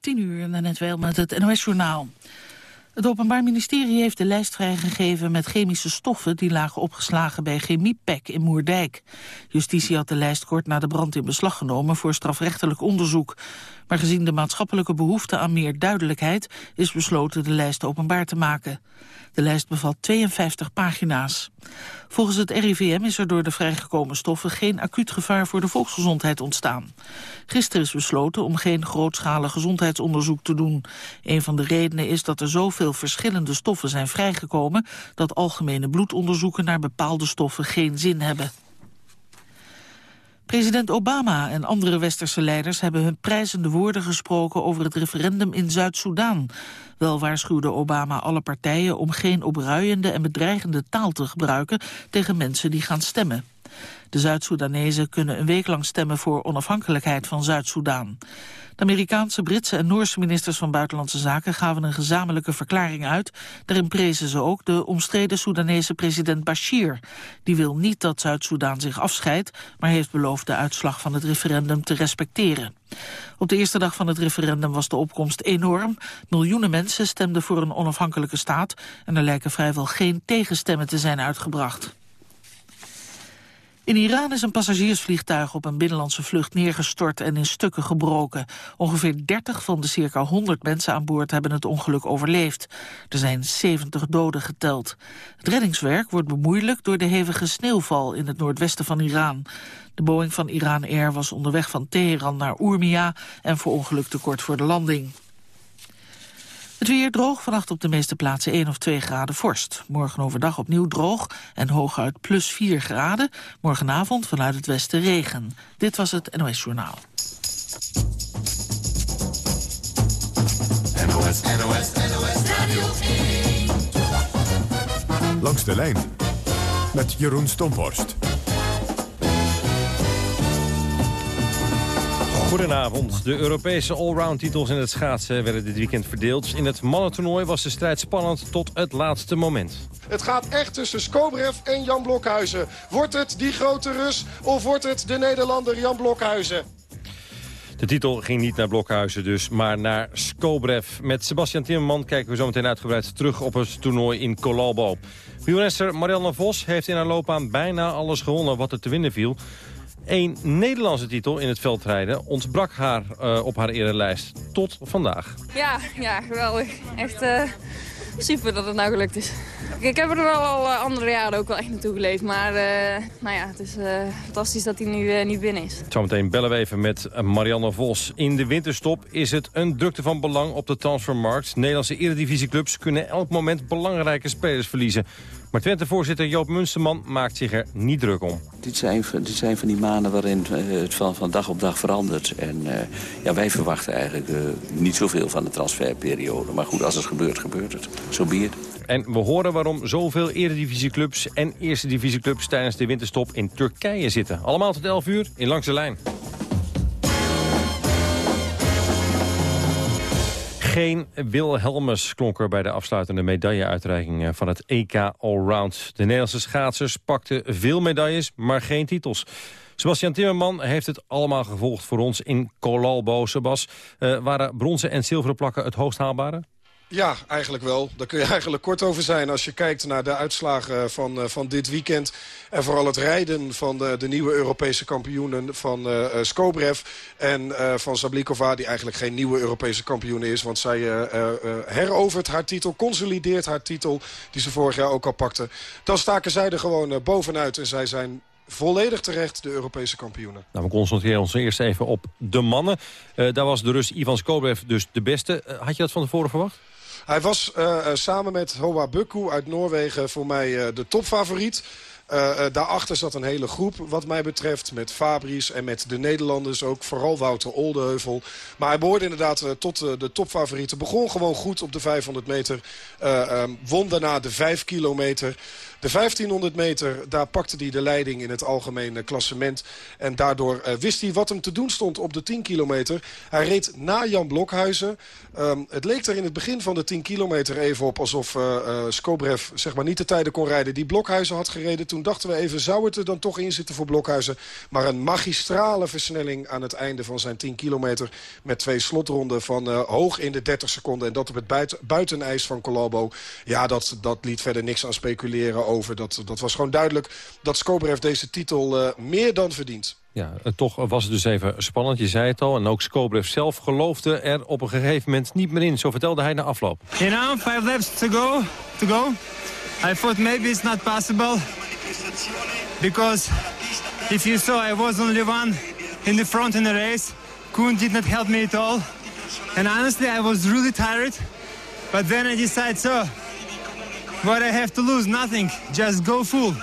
10 uur net wel met het NOS-journaal. Het Openbaar Ministerie heeft de lijst vrijgegeven met chemische stoffen die lagen opgeslagen bij Chemiepek in Moerdijk. Justitie had de lijst kort na de brand in beslag genomen voor strafrechtelijk onderzoek. Maar gezien de maatschappelijke behoefte aan meer duidelijkheid is besloten de lijst openbaar te maken. De lijst bevat 52 pagina's. Volgens het RIVM is er door de vrijgekomen stoffen geen acuut gevaar voor de volksgezondheid ontstaan. Gisteren is besloten om geen grootschalig gezondheidsonderzoek te doen. Een van de redenen is dat er zoveel verschillende stoffen zijn vrijgekomen dat algemene bloedonderzoeken naar bepaalde stoffen geen zin hebben. President Obama en andere westerse leiders hebben hun prijzende woorden gesproken over het referendum in Zuid-Soedan. Wel waarschuwde Obama alle partijen om geen opruiende en bedreigende taal te gebruiken tegen mensen die gaan stemmen. De Zuid-Soedanezen kunnen een week lang stemmen voor onafhankelijkheid van Zuid-Soedan. De Amerikaanse, Britse en Noorse ministers van Buitenlandse Zaken gaven een gezamenlijke verklaring uit. Daarin prezen ze ook de omstreden Soedanese president Bashir. Die wil niet dat Zuid-Soedan zich afscheidt, maar heeft beloofd de uitslag van het referendum te respecteren. Op de eerste dag van het referendum was de opkomst enorm. Miljoenen mensen stemden voor een onafhankelijke staat en er lijken vrijwel geen tegenstemmen te zijn uitgebracht. In Iran is een passagiersvliegtuig op een binnenlandse vlucht neergestort en in stukken gebroken. Ongeveer 30 van de circa 100 mensen aan boord hebben het ongeluk overleefd. Er zijn 70 doden geteld. Het reddingswerk wordt bemoeilijkt door de hevige sneeuwval in het noordwesten van Iran. De Boeing van Iran Air was onderweg van Teheran naar Urmia en verongelukte kort voor de landing. Het weer droog, vannacht op de meeste plaatsen 1 of 2 graden vorst. Morgen overdag opnieuw droog en hooguit plus 4 graden. Morgenavond vanuit het westen regen. Dit was het NOS Journaal. NOS, NOS, NOS Radio 1. Langs de lijn met Jeroen Stomborst. Goedenavond. De Europese allround-titels in het schaatsen werden dit weekend verdeeld. In het mannentoernooi was de strijd spannend tot het laatste moment. Het gaat echt tussen Skobrev en Jan Blokhuizen. Wordt het die grote Rus of wordt het de Nederlander Jan Blokhuizen? De titel ging niet naar Blokhuizen dus, maar naar Skobrev. Met Sebastian Timmerman kijken we zo meteen uitgebreid terug op het toernooi in Colalbo. Wielrenster Marianne Vos heeft in haar loopbaan bijna alles gewonnen wat er te winnen viel. Een Nederlandse titel in het veldrijden ontbrak haar uh, op haar erenlijst tot vandaag. Ja, ja geweldig. Echt uh, super dat het nou gelukt is. Ik heb er wel al uh, andere jaren ook wel echt naartoe geleefd. Maar nou ja, het is fantastisch dat hij nu niet binnen is. Zometeen bellen we even met Marianne Vos. In de winterstop is het een drukte van belang op de transfermarkt. Nederlandse eredivisieclubs kunnen elk moment belangrijke spelers verliezen. Maar Twente-voorzitter Joop Munsterman maakt zich er niet druk om. Dit zijn, dit zijn van die maanden waarin eh, het van, van dag op dag verandert. En uh, ja, wij verwachten eigenlijk uh, niet zoveel van de transferperiode. Maar goed, als het gebeurt, gebeurt het. Zo so En we horen waarom zoveel eredivisieclubs en eerste divisieclubs tijdens de winterstop in Turkije zitten. Allemaal tot 11 uur in Langs de Lijn. Geen Wilhelmus klonk er bij de afsluitende medailleuitreiking van het EK Allround. De Nederlandse schaatsers pakten veel medailles, maar geen titels. Sebastian Timmerman heeft het allemaal gevolgd voor ons in Colalbo. Uh, waren bronzen en zilveren plakken het hoogst haalbare? Ja, eigenlijk wel. Daar kun je eigenlijk kort over zijn als je kijkt naar de uitslagen van, uh, van dit weekend. En vooral het rijden van de, de nieuwe Europese kampioenen van uh, Skobrev en van Sablikova... die eigenlijk geen nieuwe Europese kampioen is. Want zij herovert haar titel, consolideert haar titel... die ze vorig jaar ook al pakte. Dan staken zij er gewoon bovenuit en zij zijn volledig terecht de Europese kampioenen. Nou, we concentreren ons eerst even op de mannen. Daar was de Rus Ivan Skobrev dus de beste. Had je dat van tevoren verwacht? Hij was uh, samen met Hoa Bukku uit Noorwegen voor mij de topfavoriet. Uh, uh, daarachter zat een hele groep wat mij betreft. Met Fabries en met de Nederlanders ook. Vooral Wouter Oldeheuvel. Maar hij behoorde inderdaad uh, tot de topfavorieten. Begon gewoon goed op de 500 meter. Um, won daarna de 5 kilometer. De 1500 meter, daar pakte hij de leiding in het algemene klassement. En daardoor wist hij wat hem te doen stond op de 10 kilometer. Hij reed na Jan Blokhuizen. Um, het leek er in het begin van de 10 kilometer even op... alsof Skobrev zeg maar, niet de tijden kon rijden die Blokhuizen had gereden toen Toen dachten we even, zou het er dan toch in zitten voor Blokhuizen? Maar een magistrale versnelling aan het einde van zijn 10 kilometer... met twee slotronden van uh, hoog in de 30 seconden. En dat op het buiten, buitenijs van Colombo. Ja, dat, dat liet verder niks aan speculeren over. Dat, dat was gewoon duidelijk dat Skobrev deze titel uh, meer dan verdient. Ja, toch was het dus even spannend, je zei het al. En ook Skobrev zelf geloofde er op een gegeven moment niet meer in. Zo vertelde hij na afloop. You know, five laps to go, to go. I thought maybe it's not possible. Because if you saw, I was only one in the front in the race. Koen did not help me at all. And honestly, I was really tired. But then I decided, so, what I have to lose? Nothing. Just go full.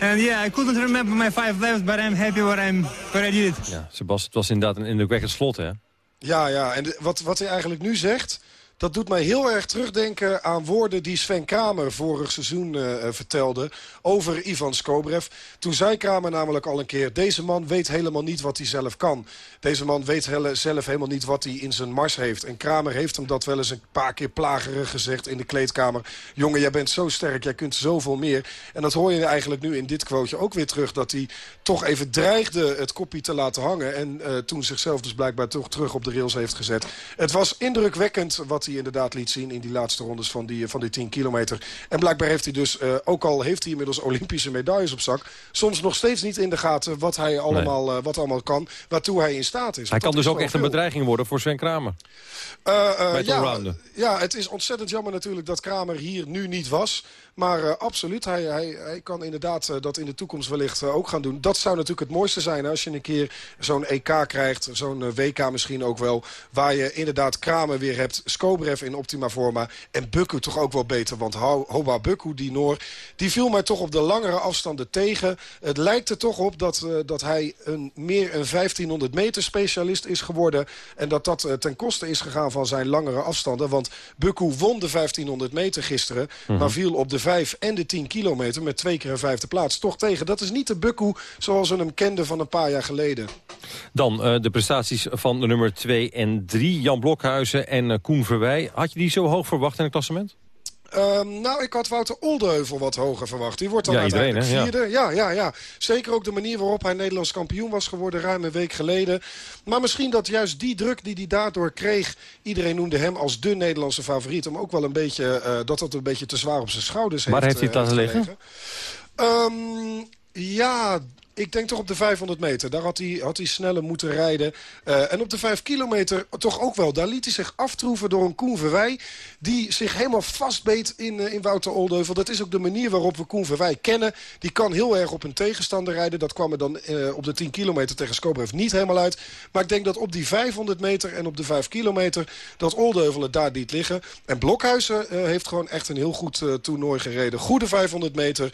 And yeah, I couldn't remember my five laps, but I'm happy what, I'm, what I did. Ja, Sebas, het was inderdaad een indrukwekkend slot, hè? Ja, ja. En de, wat, wat hij eigenlijk nu zegt... Dat doet mij heel erg terugdenken aan woorden die Sven Kramer vorig seizoen uh, vertelde over Ivan Skobrev. Toen zei Kramer namelijk al een keer, deze man weet helemaal niet wat hij zelf kan. Deze man weet zelf helemaal niet wat hij in zijn mars heeft. En Kramer heeft hem dat wel eens een paar keer plagerig gezegd in de kleedkamer. Jongen, jij bent zo sterk, jij kunt zoveel meer. En dat hoor je eigenlijk nu in dit quoteje ook weer terug. Dat hij toch even dreigde het kopje te laten hangen. En uh, toen zichzelf dus blijkbaar toch terug op de rails heeft gezet. Het was indrukwekkend wat hij inderdaad liet zien in die laatste rondes van die, van die 10 kilometer. En blijkbaar heeft hij dus, uh, ook al heeft hij inmiddels Olympische medailles op zak... soms nog steeds niet in de gaten wat hij allemaal, nee. uh, wat allemaal kan, waartoe hij in staat is. Hij kan dus ook echt veel. een bedreiging worden voor Sven Kramer. Uh, ja, ja, het is ontzettend jammer natuurlijk dat Kramer hier nu niet was. Maar uh, absoluut, hij, hij, hij kan inderdaad uh, dat in de toekomst wellicht uh, ook gaan doen. Dat zou natuurlijk het mooiste zijn als je een keer zo'n EK krijgt. Zo'n WK misschien ook wel. Waar je inderdaad Kramer weer hebt. Skobrev in optima forma. En Bukku toch ook wel beter. Want Hoba Bukku, die Noor, die viel mij toch op de langere afstanden tegen. Het lijkt er toch op dat, dat hij een, meer een 1500 meter specialist is geworden. En dat dat ten koste is gegaan van zijn langere afstanden. Want Bukku won de 1500 meter gisteren. Mm -hmm. Maar viel op de 5 en de 10 kilometer met twee keer een vijfde plaats toch tegen. Dat is niet de Bukku zoals we hem kenden van een paar jaar geleden. Dan uh, de prestaties van de nummer 2 en 3. Jan Blokhuizen en uh, Koen Verwij. Had je die zo hoog verwacht in het klassement? Um, nou, ik had Wouter Oldeheuvel wat hoger verwacht. Die wordt dan ja, uiteindelijk iedereen, vierde. Ja. ja, ja, ja. Zeker ook de manier waarop hij Nederlands kampioen was geworden ruim een week geleden. Maar misschien dat juist die druk die hij daardoor kreeg... iedereen noemde hem als de Nederlandse favoriet... om ook wel een beetje, uh, dat dat een beetje te zwaar op zijn schouders Waar heeft heeft hij het laten liggen? Um, ja, ik denk toch op de 500 meter. Daar had hij, had hij sneller moeten rijden. Uh, en op de 5 kilometer toch ook wel. Daar liet hij zich aftroeven door een Koen Verwij... die zich helemaal vastbeet in, uh, in Wouter Oldeuvel. Dat is ook de manier waarop we Koen Verwij kennen. Die kan heel erg op een tegenstander rijden. Dat kwam er dan uh, op de 10 kilometer tegen Skobrev niet helemaal uit. Maar ik denk dat op die 500 meter en op de 5 kilometer... dat Oldeuvel het daar liet liggen. En Blokhuizen heeft gewoon echt een heel goed toernooi gereden. Goede 500 meter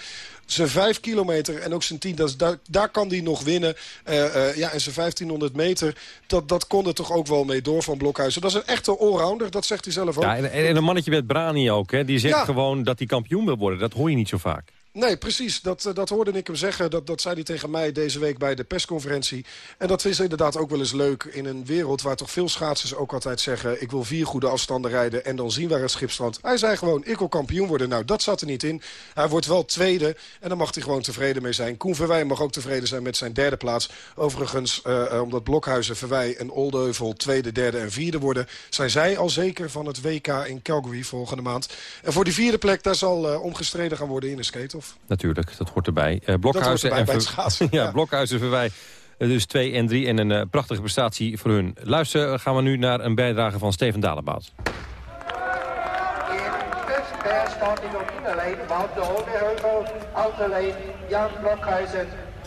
zijn 5 kilometer en ook zijn 10, dat is, daar, kan hij nog winnen. Uh, uh, ja, en zijn 1500 meter, dat, dat kon er toch ook wel mee door van Blokhuizen. Dat is een echte allrounder, dat zegt hij zelf ook. Ja, en, en een mannetje met Brani ook, hè, die zegt ja. gewoon dat hij kampioen wil worden. Dat hoor je niet zo vaak. Nee, precies. Dat, dat hoorde ik hem zeggen. Dat, dat zei hij tegen mij deze week bij de persconferentie. En dat is inderdaad ook wel eens leuk in een wereld... waar toch veel schaatsers ook altijd zeggen... ik wil vier goede afstanden rijden en dan zien waar het schip strandt. Hij zei gewoon, ik wil kampioen worden. Nou, dat zat er niet in. Hij wordt wel tweede en dan mag hij gewoon tevreden mee zijn. Koen Verwij mag ook tevreden zijn met zijn derde plaats. Overigens, uh, omdat Blokhuizen, Verwij en Oldeuvel... tweede, derde en vierde worden... zijn zij al zeker van het WK in Calgary volgende maand. En voor die vierde plek, daar zal uh, omgestreden gaan worden in de skate-off. Natuurlijk, dat hoort erbij. Uh, Blokhuizen dat hoort erbij en bij het ja, ja, Blokhuizen Verwij. Dus 2 en 3 en een uh, prachtige prestatie voor hun. Luister, gaan we nu naar een bijdrage van Steven Dalebout.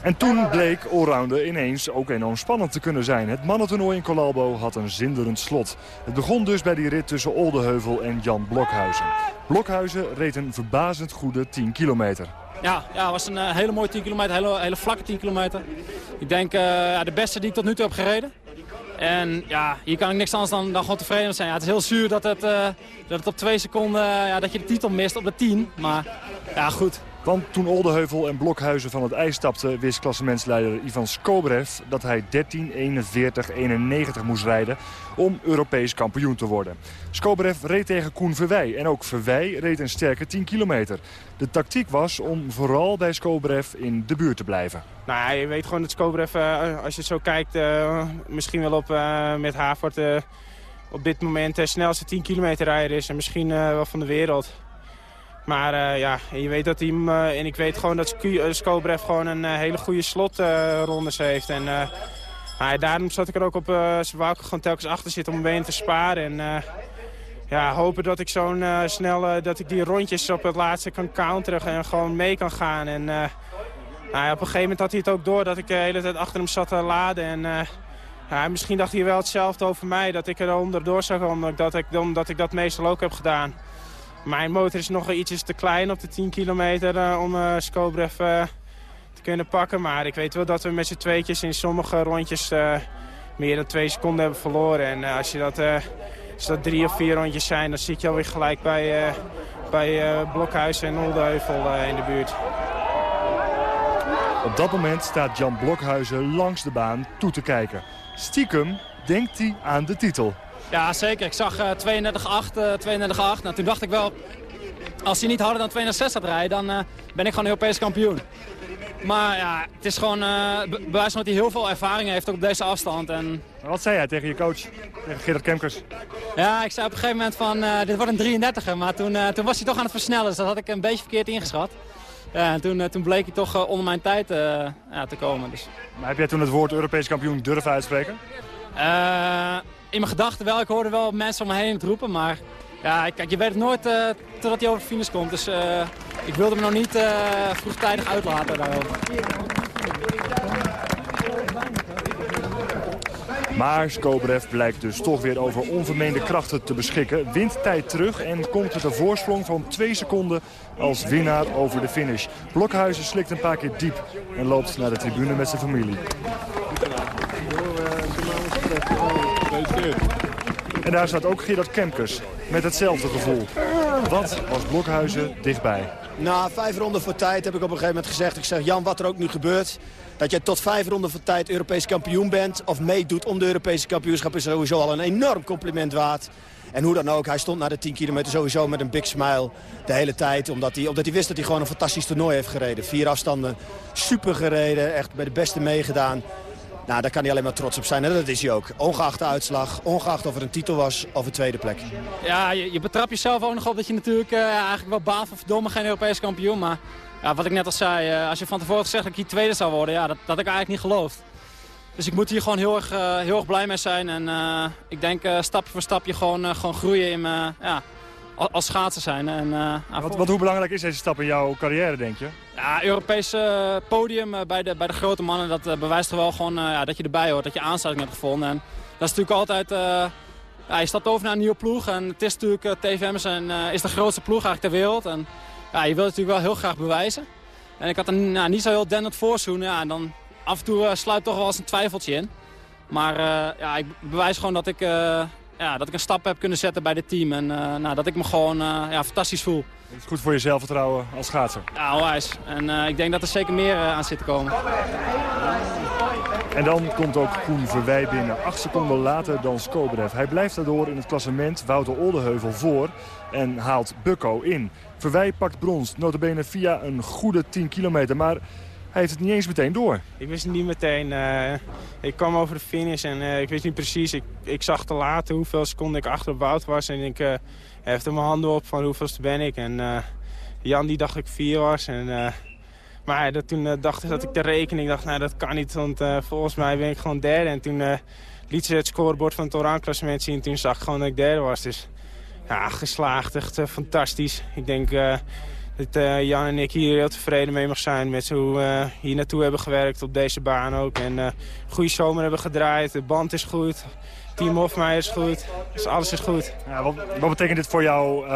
En toen bleek allrounder ineens ook enorm spannend te kunnen zijn. Het mannentoernooi in Colalbo had een zinderend slot. Het begon dus bij die rit tussen Oldeheuvel en Jan Blokhuizen. Blokhuizen reed een verbazend goede 10 kilometer. Ja, ja het was een uh, hele mooie 10 kilometer, hele, hele vlakke 10 kilometer. Ik denk ja, de beste die ik tot nu toe heb gereden. En ja, hier kan ik niks anders dan, dan gewoon tevreden zijn. Het is heel zuur dat het, uh, dat het op twee seconden, ja, dat je de titel mist op de 10. Maar ja, goed. Want toen Oldeheuvel en Blokhuizen van het ijs stapten... wist klassementsleider Ivan Skobrev dat hij 13, 41, 91 moest rijden... om Europees kampioen te worden. Skobrev reed tegen Koen Verwij. En ook Verwij reed een sterke 10 kilometer. De tactiek was om vooral bij Skobrev in de buurt te blijven. Nou ja, je weet gewoon dat Skobrev, uh, als je zo kijkt... Uh, misschien wel op, uh, met Havert op dit moment de snelste 10 kilometer rijder is. En misschien wel van de wereld. Maar uh, ja, je weet dat hij uh, en ik weet gewoon dat Skobrev gewoon een hele goede slotrondes heeft. En daarom zat ik er ook op, ze wou gewoon telkens achter zitten om een been te sparen. En ja, hopen dat ik zo'n snel, dat ik die rondjes op het laatste kan counteren en gewoon mee kan gaan. En nou, ja, op een gegeven moment had hij het ook door dat ik de hele tijd achter hem zat te laden. En ja, misschien dacht hij wel hetzelfde over mij, dat ik er onderdoor zou komen, omdat ik, omdat ik dat meestal ook heb gedaan. Mijn motor is nog ietsjes te klein op de 10 kilometer uh, om uh, te kunnen pakken. Maar ik weet wel dat we met z'n tweetjes in sommige rondjes meer dan twee seconden hebben verloren. En als, je dat, als dat drie of vier rondjes zijn, dan zit je alweer gelijk bij, bij Blokhuis en Oldeheuvel in de buurt. Op dat moment staat Jan Blokhuizen langs de baan toe te kijken. Stiekem denkt hij aan de titel. Ja, zeker. Ik zag uh, 32-8, uh, 32-8. Nou, toen dacht ik wel, als hij niet harder dan 32-6 gaat rijden, dan uh, ben ik gewoon Europees kampioen. Maar ja, het is gewoon uh, be bewijs dat hij heel veel ervaring heeft op deze afstand. En... Wat zei jij tegen je coach, tegen Gerard Kemkers? Ja, ik zei op een gegeven moment van, uh, dit wordt een 33er. Maar toen, uh, toen was hij toch aan het versnellen, dus dat had ik een beetje verkeerd ingeschat. Ja, en toen, toen bleek hij toch onder mijn tijd ja, te komen. Dus. Maar heb jij toen het woord Europees kampioen durven uitspreken? In mijn gedachten wel. Ik hoorde wel mensen om me heen roepen. Maar ja, kijk, je weet het nooit uh, totdat hij over de finish komt. Dus uh, ik wilde me nog niet uh, vroegtijdig uitlaten daarover. Maar Skobrev blijkt dus toch weer over onvermeende krachten te beschikken. Wint tijd terug en komt met een voorsprong van 2 seconden als winnaar over de finish. Blokhuizen slikt een paar keer diep en loopt naar de tribune met zijn familie. En daar staat ook Gerard Kemkers met hetzelfde gevoel. Wat was Blokhuizen dichtbij? Na vijf ronden voor tijd heb ik op een gegeven moment gezegd... ik zeg, Jan, wat er ook nu gebeurt... dat je tot vijf ronden voor tijd Europees kampioen bent... of meedoet om de Europese kampioenschap... is sowieso al een enorm compliment waard. En hoe dan ook, hij stond na de 10 kilometer sowieso met een big smile de hele tijd. Omdat hij, omdat hij wist dat hij gewoon een fantastisch toernooi heeft gereden. Vier afstanden, super gereden, echt bij de beste meegedaan. Nou, daar kan hij alleen maar trots op zijn. En dat is hij ook. Ongeacht de uitslag, ongeacht of het een titel was of een tweede plek. Ja, je, je betrapt jezelf ook nog op dat je natuurlijk uh, eigenlijk wel baat van verdomme geen Europees kampioen. Maar ja, wat ik net al zei, uh, als je van tevoren gezegd dat ik hier tweede zou worden, ja, dat, dat ik eigenlijk niet geloofd. Dus ik moet hier gewoon heel erg, uh, heel erg blij mee zijn. En ik denk stapje voor stapje gewoon, gewoon groeien in mijn, ja, als schaatsen zijn. En, uh, wat, wat, hoe belangrijk is deze stap in jouw carrière, denk je? Ja, Europese uh, podium uh, bij, de, bij de grote mannen, dat bewijst toch wel gewoon ja, dat je erbij hoort, dat je aansluiting hebt gevonden. En dat is natuurlijk altijd, ja, je stapt over naar een nieuwe ploeg en het is natuurlijk, TVM is, een, is de grootste ploeg eigenlijk ter wereld. En ja, je wilt het natuurlijk wel heel graag bewijzen. En ik had er nou, niet zo heel dennend voorzoen, ja, en dan af en toe sluit toch wel eens een twijfeltje in. Maar ja, ik bewijs gewoon dat ik ja, dat ik een stap heb kunnen zetten bij dit team. En uh, nou, dat ik me gewoon uh, ja, fantastisch voel. Het is goed voor je zelfvertrouwen als schaatser. Ja, onwijs. En uh, ik denk dat er zeker meer aan zit te komen. En dan komt ook Koen Verwij binnen. Acht seconden later dan Skobrev. Hij blijft daardoor in het klassement Wouter Oldeheuvel voor en haalt Bukko in. Verwij pakt brons, notabene via een goede 10 kilometer. Maar hij heeft het niet eens meteen door. Ik wist niet meteen. Uh, ik kwam over de finish en uh, ik wist niet precies. Ik, ik zag te later hoeveel seconden ik achter op Wout was. En ik uh, hefte mijn handen op van hoeveelste ben ik. En Jan die dacht ik vier was. En, maar dat, toen dacht ik dat ik de rekening dacht, nou dat kan niet. Want volgens mij ben ik gewoon derde. En toen liet ze het scorebord van het Oranje-klassement zien. En toen zag ik gewoon dat ik derde was. Dus ja, geslaagd. Echt fantastisch. Ik denk dat uh, Jan en ik hier heel tevreden mee mag zijn met hoe we uh, hier naartoe hebben gewerkt op deze baan ook. En uh, goede zomer hebben gedraaid, de band is goed, team Hofmeijer is goed, dus alles is goed. Ja, wat, wat, betekent dit voor jou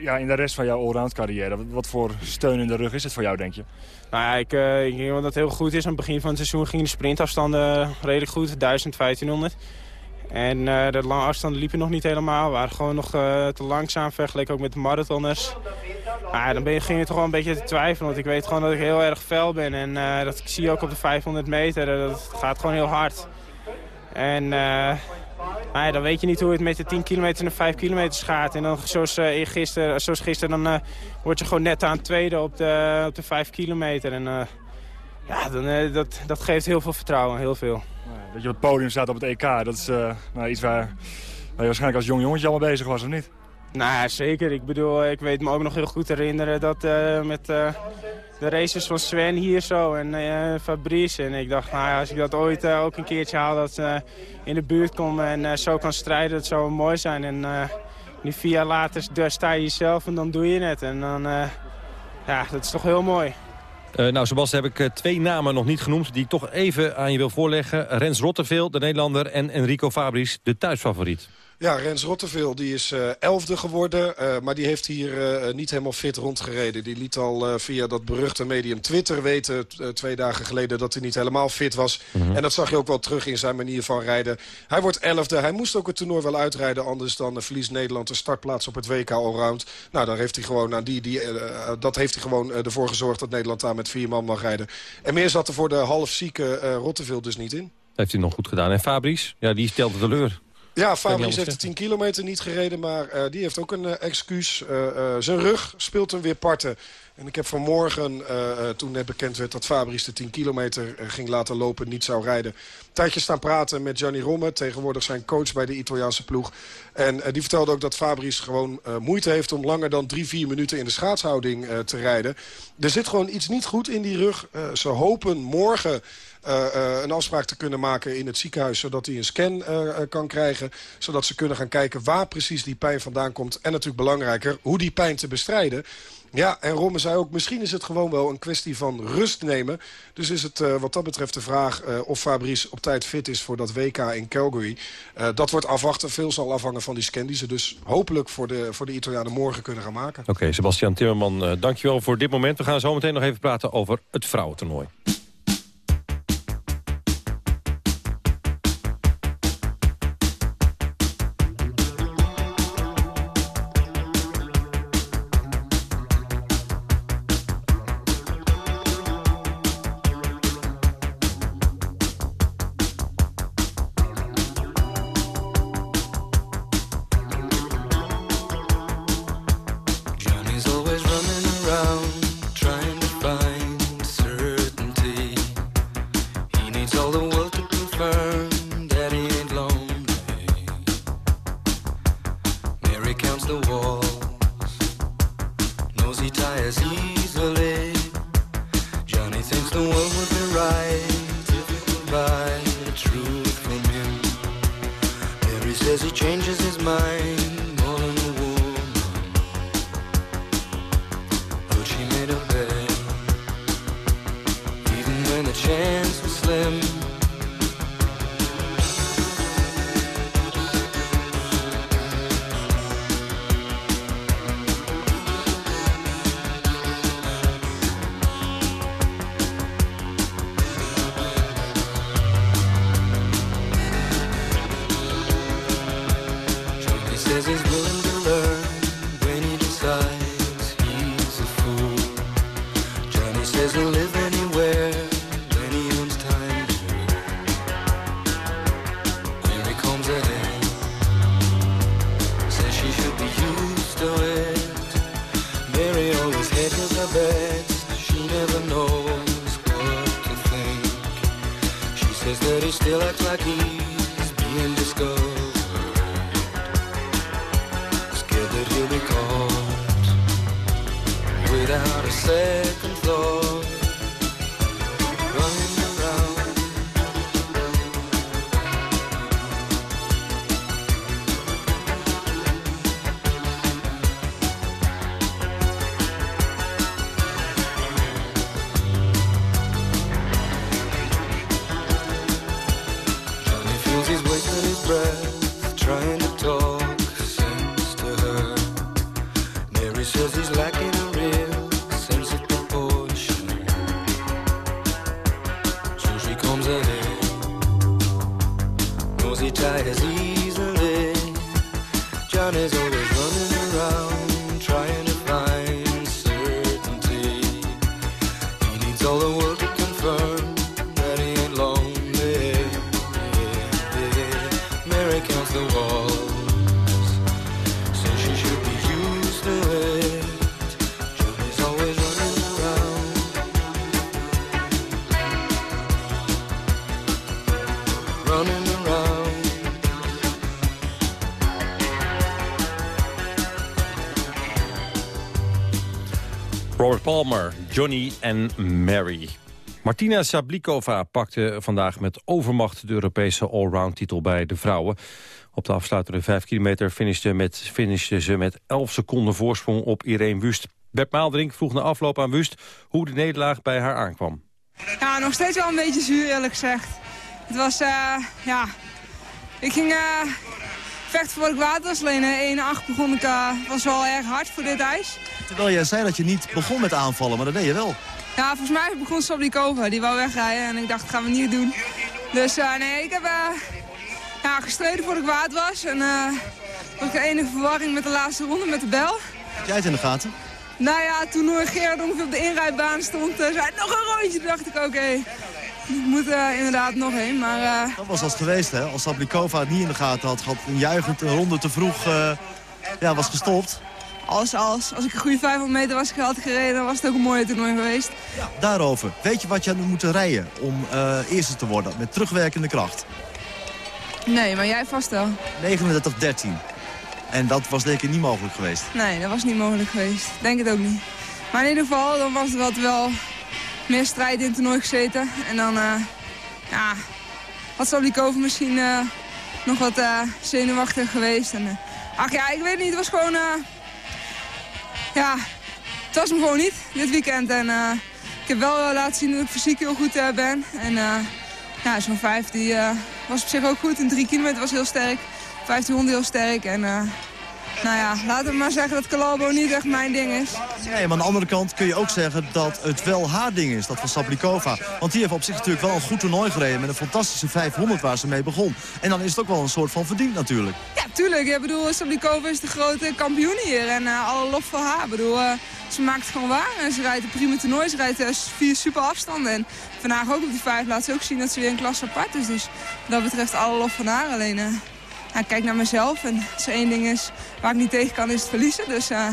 ja, in de rest van jouw allround carrière? Wat, wat, voor steun in de rug is het voor jou, denk je? Nou ja, ik, ik denk dat het heel goed is. Aan het begin van het seizoen gingen de sprintafstanden redelijk goed, 1000, 1500. En uh, de lange afstanden liepen nog niet helemaal. We waren gewoon nog uh, te langzaam vergeleken ook met de marathonners. Ja, dan ben je, ging je toch wel een beetje te twijfelen. Want ik weet gewoon dat ik heel erg fel ben. En uh, dat zie je ook op de 500 meter. Dat gaat gewoon heel hard. En ja, dan weet je niet hoe het met de 10 kilometer en de 5 kilometer gaat. En dan zoals, gisteren, gisteren, dan word je gewoon net aan het tweede op de, op de 5 kilometer. En ja, dan, dat, dat geeft heel veel vertrouwen, heel veel. Dat je op het podium staat op het EK, dat is nou, iets waar, waar je waarschijnlijk als jong jongetje allemaal bezig was, of niet? Nou, zeker. Ik bedoel, ik weet me ook nog heel goed herinneren dat uh, met uh, de races van Sven hier zo en Fabrice. En ik dacht, nou, als ik dat ooit ook een keertje haal, dat ze in de buurt kom en zo kan strijden, dat zou mooi zijn. En nu vier jaar later sta je jezelf en dan doe je het. En dan, ja, dat is toch heel mooi. Nou, Sebastian, heb ik twee namen nog niet genoemd... die ik toch even aan je wil voorleggen. Rens Rotteveel, de Nederlander, en Enrico Fabris, de thuisfavoriet. Ja, Rens Rotteveel die is uh, elfde geworden. Uh, maar die heeft hier uh, niet helemaal fit rondgereden. Die liet al via dat beruchte medium Twitter weten... twee dagen geleden dat hij niet helemaal fit was. Mm -hmm. En dat zag je ook wel terug in zijn manier van rijden. Hij wordt elfde. Hij moest ook het toernooi wel uitrijden. Anders dan verliest Nederland de startplaats op het WK Allround. Nou, dan heeft hij gewoon aan die, die, dat heeft hij gewoon ervoor gezorgd... dat Nederland daar met vier man mag rijden. En meer zat er voor de halfzieke Rotteveel dus niet in. Heeft hij nog goed gedaan. En Fabrice, ja, die stelde teleur. Ja, Fabrice heeft de 10 kilometer niet gereden, maar uh, die heeft ook een uh, excuus. Uh, zijn rug speelt hem weer parten. En ik heb vanmorgen, toen net bekend werd dat Fabrice de 10 kilometer ging laten lopen, niet zou rijden. Een tijdje staan praten met Gianni Romme, tegenwoordig zijn coach bij de Italiaanse ploeg. En die vertelde ook dat Fabrice gewoon moeite heeft om langer dan 3-4 minuten in de schaatshouding te rijden. Er zit gewoon iets niet goed in die rug. ze hopen morgen een afspraak te kunnen maken in het ziekenhuis... zodat hij een scan uh, kan krijgen. Zodat ze kunnen gaan kijken waar precies die pijn vandaan komt. En natuurlijk belangrijker, hoe die pijn te bestrijden. Ja, en Romme zei ook, misschien is het gewoon wel een kwestie van rust nemen. Dus is het wat dat betreft de vraag of Fabrice op tijd fit is voor dat WK in Calgary. Dat wordt afwachten. Veel zal afhangen van die scan die ze dus hopelijk voor de, voor de Italianen morgen kunnen gaan maken. Oké, Sebastian Timmerman, dankjewel voor dit moment. We gaan zo meteen nog even praten over het vrouwentoernooi. John Palmer, Johnny en Mary. Martina Sablikova pakte vandaag met overmacht de Europese allround titel bij de vrouwen. Op de afsluitende 5 kilometer finishte, met, ze met 11 seconden voorsprong op Irene Wust. Bert Maaldrink vroeg na afloop aan Wust hoe de nederlaag bij haar aankwam. Ja, nog steeds wel een beetje zuur eerlijk gezegd. Het was, uh, ja... Ik ging uh, vechten voor het water was. Alleen 1-8 begon ik, uh, was wel erg hard voor dit ijs. Terwijl jij zei dat je niet begon met aanvallen, maar dat deed je wel. Ja, volgens mij begon Sablikova. Die wou wegrijden en ik dacht, dat gaan we niet doen. Dus nee, ik heb ja, gestreden voor ik kwaad was. En was de enige verwarring met de laatste ronde met de bel. Had jij het in de gaten? Nou ja, toen Gerard ongeveer op de inrijbaan stond, zei nog een rondje. Dacht ik, oké, okay, ik moet uh, inderdaad nog heen. Maar, Dat was als geweest, hè? Als Sablikova het niet in de gaten had, had een juichend een ronde te vroeg ja, was gestopt. Als, als, als ik een goede 500 meter was had gereden, dan was het ook een mooie toernooi geweest. Ja, daarover. Weet je wat je had moeten rijden om eerste te worden met terugwerkende kracht? Nee, maar jij vast wel. 39-13. En dat was denk ik niet mogelijk geweest? Nee, dat was niet mogelijk geweest. Denk het ook niet. Maar in ieder geval, dan was wat wel meer strijd in het toernooi gezeten. En dan, uh, ja, had Sablikova misschien uh, nog wat uh, zenuwachtig geweest. En, ach ja, ik weet niet, het was gewoon, ja, het was hem gewoon niet dit weekend. En ik heb wel laten zien dat ik fysiek heel goed ben. En ja, zo'n vijf die was op zich ook goed. Een drie kilometer was heel sterk. 1500 heel sterk. En nou ja, laten we maar zeggen dat Calalbo niet echt mijn ding is. Nee, maar aan de andere kant kun je ook zeggen dat het wel haar ding is, dat van Sablikova. Want die heeft op zich natuurlijk wel een goed toernooi gereden met een fantastische 500 waar ze mee begon. En dan is het ook wel een soort van verdiend natuurlijk. Ja, tuurlijk. Ik bedoel, Sablikova is de grote kampioen hier. En uh, alle lof voor haar. Ik bedoel, uh, ze maakt het gewoon waar. En ze rijdt een prima toernooi. Ze rijdt uh, vier super afstanden. En vandaag ook op die vijf laat ze ook zien dat ze weer een klas apart is. Dus wat dat betreft alle lof van haar. Alleen, ja, kijk naar mezelf. En als er één ding is waar ik niet tegen kan, is het verliezen. Dus uh,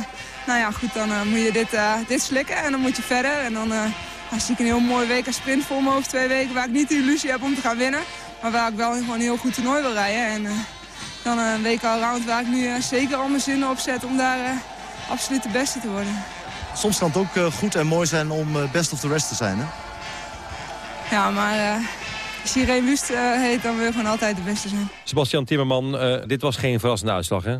nou ja, goed, dan uh, moet je dit, uh, dit slikken en dan moet je verder. En dan zie ik een heel mooi week als sprint voor me over twee weken... waar ik niet de illusie heb om te gaan winnen. Maar waar ik wel gewoon een heel goed toernooi wil rijden. En dan een week al round waar ik nu zeker al mijn zinnen op zet om daar absoluut de beste te worden. Soms kan het ook goed en mooi zijn om best of the rest te zijn, hè? Ja, maar als je Irene Wust uh, heet, dan wil gewoon altijd de beste zijn. Sebastian Timmerman, uh, dit was geen verrassende uitslag, hè?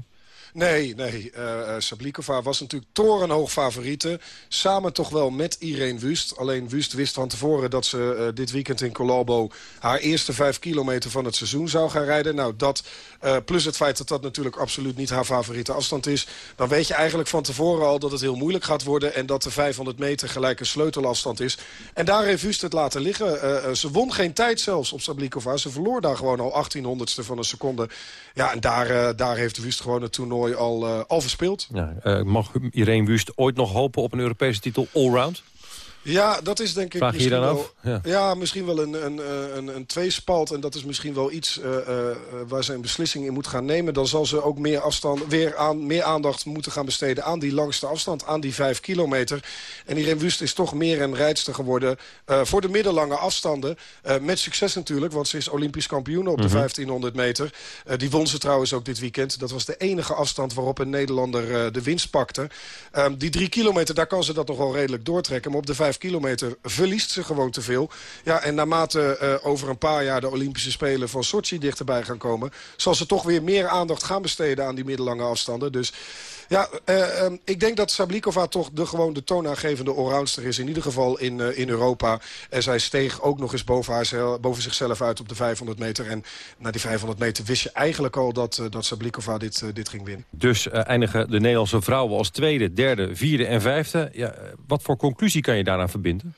Nee, nee. Uh, Sablikova was natuurlijk torenhoog favoriete. Samen toch wel met Irene Wust. Alleen Wust wist van tevoren dat ze uh, dit weekend in Colombo... haar eerste vijf kilometer van het seizoen zou gaan rijden. Nou, dat plus het feit dat dat natuurlijk absoluut niet haar favoriete afstand is... dan weet je eigenlijk van tevoren al dat het heel moeilijk gaat worden... en dat de 500 meter gelijk een sleutelafstand is. En daar heeft Wust het laten liggen. ze won geen tijd zelfs op Sablikova. Ze verloor daar gewoon al 1800ste van een seconde. Ja, en daar, daar heeft Wust gewoon het toernooi al, uh, al verspeeld. Ja, uh, mag Irene Wust ooit nog hopen op een Europese titel allround? Ja, dat is denk ik Vraag je misschien dan wel, af? Ja. ja. misschien wel een, een, een, een tweespalt. En dat is misschien wel iets uh, uh, waar ze een beslissing in moet gaan nemen. Dan zal ze ook meer, afstand, weer aan, meer aandacht moeten gaan besteden aan die langste afstand. Aan die vijf kilometer. En Irene Wust is toch meer een rijdster geworden uh, voor de middellange afstanden. met succes natuurlijk, want ze is olympisch kampioen op de Mhm. 1500 meter. die won ze trouwens ook dit weekend. Dat was de enige afstand waarop een Nederlander de winst pakte. Um, die drie kilometer, daar kan ze dat nog wel redelijk doortrekken. Maar op de vijf kilometer verliest ze gewoon te veel. Ja, en naarmate uh, over een paar jaar de Olympische Spelen van Sochi dichterbij gaan komen... zal ze toch weer meer aandacht gaan besteden aan die middellange afstanden. Dus ja, uh, um, ik denk dat Sablikova toch de, gewoon de toonaangevende allroundster is. In ieder geval in, uh, in Europa. En zij steeg ook nog eens boven, haar, boven zichzelf uit op de 500 meter. En na die 500 meter wist je eigenlijk al dat, uh, dat Sablikova dit, dit ging winnen. Dus eindigen de Nederlandse vrouwen als tweede, derde, vierde en vijfde. Ja, wat voor conclusie kan je daaraan verbinden?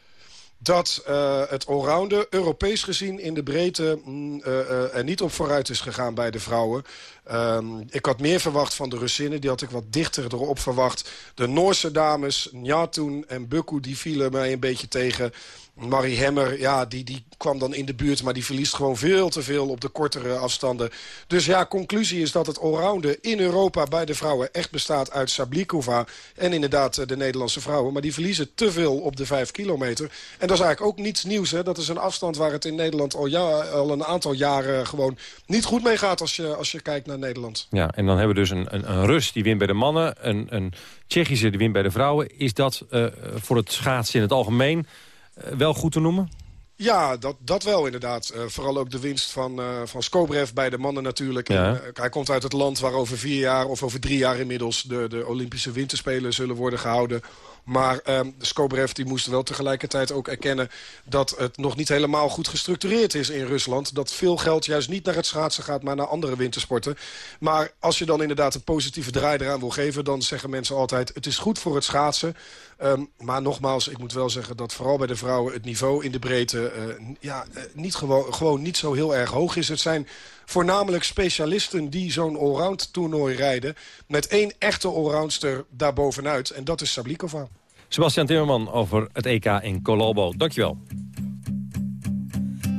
Dat uh, het allrounden Europees gezien in de breedte mm, uh, uh, er niet op vooruit is gegaan bij de vrouwen. Um, ik had meer verwacht van de Russinnen. Die had ik wat dichter erop verwacht. De Noorse dames, Njatun en Bukku, die vielen mij een beetje tegen. Marie Hemmer, ja, die, die kwam dan in de buurt... maar die verliest gewoon veel te veel op de kortere afstanden. Dus ja, conclusie is dat het allrounden in Europa bij de vrouwen... echt bestaat uit Sablikova en inderdaad de Nederlandse vrouwen. Maar die verliezen te veel op de vijf kilometer. En dat is eigenlijk ook niets nieuws. Hè? Dat is een afstand waar het in Nederland al, ja, al een aantal jaren... gewoon niet goed mee gaat als je, als je kijkt naar Nederland. Ja, en dan hebben we dus een, een, een Rus die wint bij de mannen, een, een Tsjechische die wint bij de vrouwen. Is dat uh, voor het schaatsen in het algemeen wel goed te noemen? Ja, dat, dat wel inderdaad. Uh, vooral ook de winst van, uh, van Skobrev bij de mannen natuurlijk. Ja. En, uh, hij komt uit het land waar over vier jaar of over drie jaar inmiddels... de, de Olympische Winterspelen zullen worden gehouden. Maar um, Skobrev die moest wel tegelijkertijd ook erkennen... dat het nog niet helemaal goed gestructureerd is in Rusland. Dat veel geld juist niet naar het schaatsen gaat, maar naar andere wintersporten. Maar als je dan inderdaad een positieve draai eraan wil geven... dan zeggen mensen altijd, het is goed voor het schaatsen. Um, maar nogmaals, ik moet wel zeggen dat vooral bij de vrouwen... het niveau in de breedte uh, ja, uh, niet gewoon, gewoon niet zo heel erg hoog is. Het zijn voornamelijk specialisten die zo'n allround toernooi rijden... met één echte allroundster daarbovenuit. En dat is Sablikova. Sebastian Timmerman over het EK in Colombo. Dankjewel.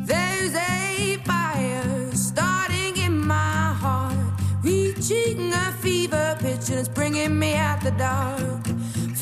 There's a fire starting in my heart Reaching a fever pitch and it's bringing me out the dark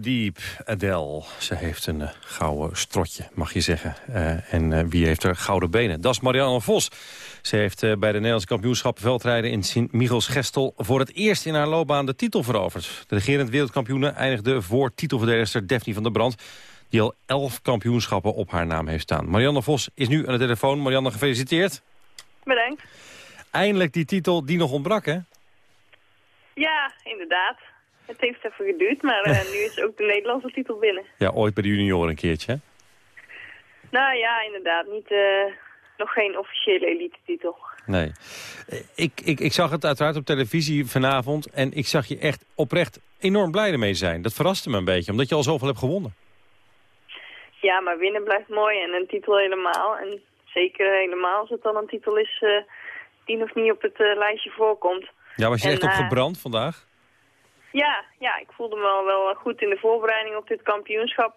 Deep, Adele. Ze heeft een uh, gouden strotje, mag je zeggen. Uh, en uh, wie heeft er gouden benen? Dat is Marianne Vos. Ze heeft bij de Nederlandse kampioenschap veldrijden in Sint-Michels-Gestel... voor het eerst in haar loopbaan de titel veroverd. De regerend wereldkampioene eindigde voor titelverdedigster Daphne van der Brand... die al elf kampioenschappen op haar naam heeft staan. Marianne Vos is nu aan de telefoon. Marianne, gefeliciteerd. Bedankt. Eindelijk die titel die nog ontbrak, hè? Ja, inderdaad. Het heeft even geduurd, maar eh, nu is ook de Nederlandse titel binnen. Ja, ooit bij de junioren een keertje, hè? Nou ja, inderdaad. Niet, eh, nog geen officiële elite-titel. Nee. Eh, Ik, ik, ik zag het uiteraard op televisie vanavond... en ik zag je echt oprecht enorm blij ermee zijn. Dat verraste me een beetje, omdat je al zoveel hebt gewonnen. Ja, maar winnen blijft mooi en een titel helemaal. En zeker helemaal als het dan een titel is eh, die nog niet op het lijstje voorkomt. Ja, was je En, echt op gebrand vandaag? Ja, ja, ik voelde me al wel goed in de voorbereiding op dit kampioenschap.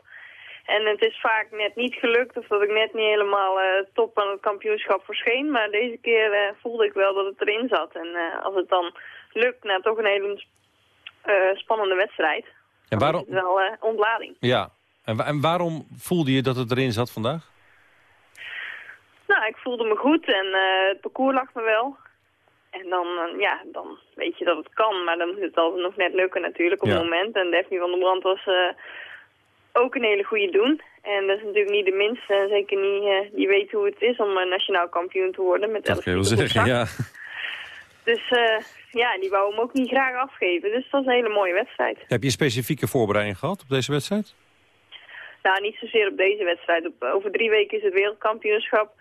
En het is vaak net niet gelukt of dat ik net niet helemaal eh, top aan het kampioenschap verscheen. Maar deze keer eh, voelde ik wel dat het erin zat. En eh, als het dan lukt na toch een hele eh, spannende wedstrijd, En waarom, is het wel eh, ontlading. ja. en, wa- en waarom voelde je dat het erin zat vandaag? Nou, ik voelde me goed en eh, het parcours lag me wel. En dan, eh, ja, dan weet je dat het kan, maar dan moet het altijd nog net lukken natuurlijk op Ja. het moment. En Daphne van der Brand was eh, ook een hele goede doen. En dat is natuurlijk niet de minste, en zeker niet, eh, die weet hoe het is om eh, nationaal kampioen te worden met Dat je wel op zeggen, ja. Dus ja, die wou hem ook niet graag afgeven. Dus dat was een hele mooie wedstrijd. Heb je een specifieke voorbereiding gehad op deze wedstrijd? Nou, niet zozeer op deze wedstrijd. Op, over drie weken is het wereldkampioenschap.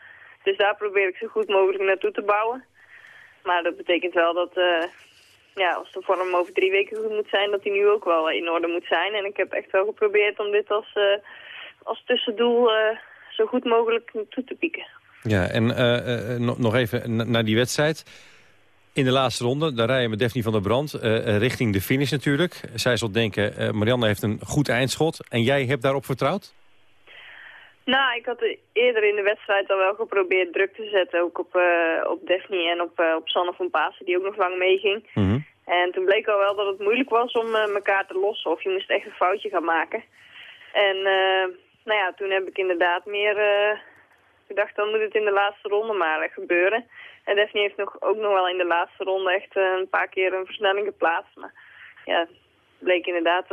Dus daar probeer ik zo goed mogelijk naartoe te bouwen. Maar dat betekent wel dat, eh, ja, als de vorm over drie weken goed moet zijn, dat die nu ook wel in orde moet zijn. En ik heb echt wel geprobeerd om dit als, eh, als tussendoel eh, zo goed mogelijk toe te pieken. Ja, en nog- even na- naar die wedstrijd. In de laatste ronde, daar rij je met Daphne van der Brand richting de finish natuurlijk. Zij zal denken, Marianne heeft een goed eindschot en jij hebt daarop vertrouwd? Nou, ik had eerder in de wedstrijd al wel geprobeerd druk te zetten. Ook op, eh op Daphne en op, eh, op Sanne van Pasen, die ook nog lang meeging. En toen bleek al wel dat het moeilijk was om eh, elkaar te lossen. Of je moest echt een foutje gaan maken. En nou ja, toen heb ik inderdaad meer gedacht, dan moet het in de laatste ronde maar gebeuren. En Daphne heeft nog, ook nog wel in de laatste ronde echt een paar keer een versnelling geplaatst. Maar ja, het bleek inderdaad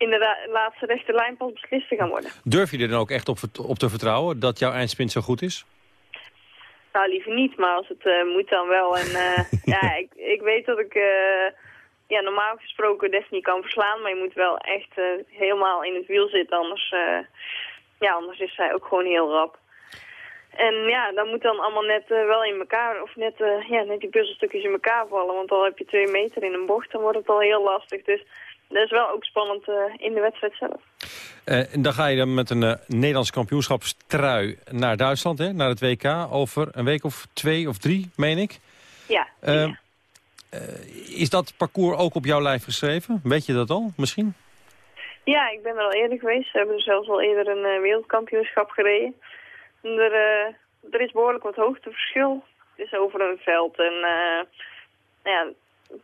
in de la- laatste rechte lijn pas beslist te gaan worden. Durf je er dan ook echt op, op te vertrouwen dat jouw eindspint zo goed is? Nou, liever niet, maar als het eh, moet dan wel. En eh, ja, ik, ik weet dat ik eh, ja, normaal gesproken Daphne kan verslaan, maar je moet wel echt helemaal in het wiel zitten, anders, ja, anders is zij ook gewoon heel rap. En ja, dat moet dan allemaal net wel in elkaar, of net, eh, ja, net die puzzelstukjes in elkaar vallen. Want al heb je twee meter in een bocht, dan wordt het al heel lastig. Dus dat is wel ook spannend eh, in de wedstrijd zelf. Eh, en dan ga je dan met een eh, Nederlands kampioenschapstrui naar Duitsland, hè, naar het WK. Over een week of twee of drie, meen ik. Ja, eh, is dat parcours ook op jouw lijf geschreven? Weet je dat al, misschien? Ja, ik ben er al eerder geweest. We hebben er zelfs al eerder een wereldkampioenschap gereden. En Er, er is behoorlijk wat hoogteverschil. Het is over een veld. En nou ja,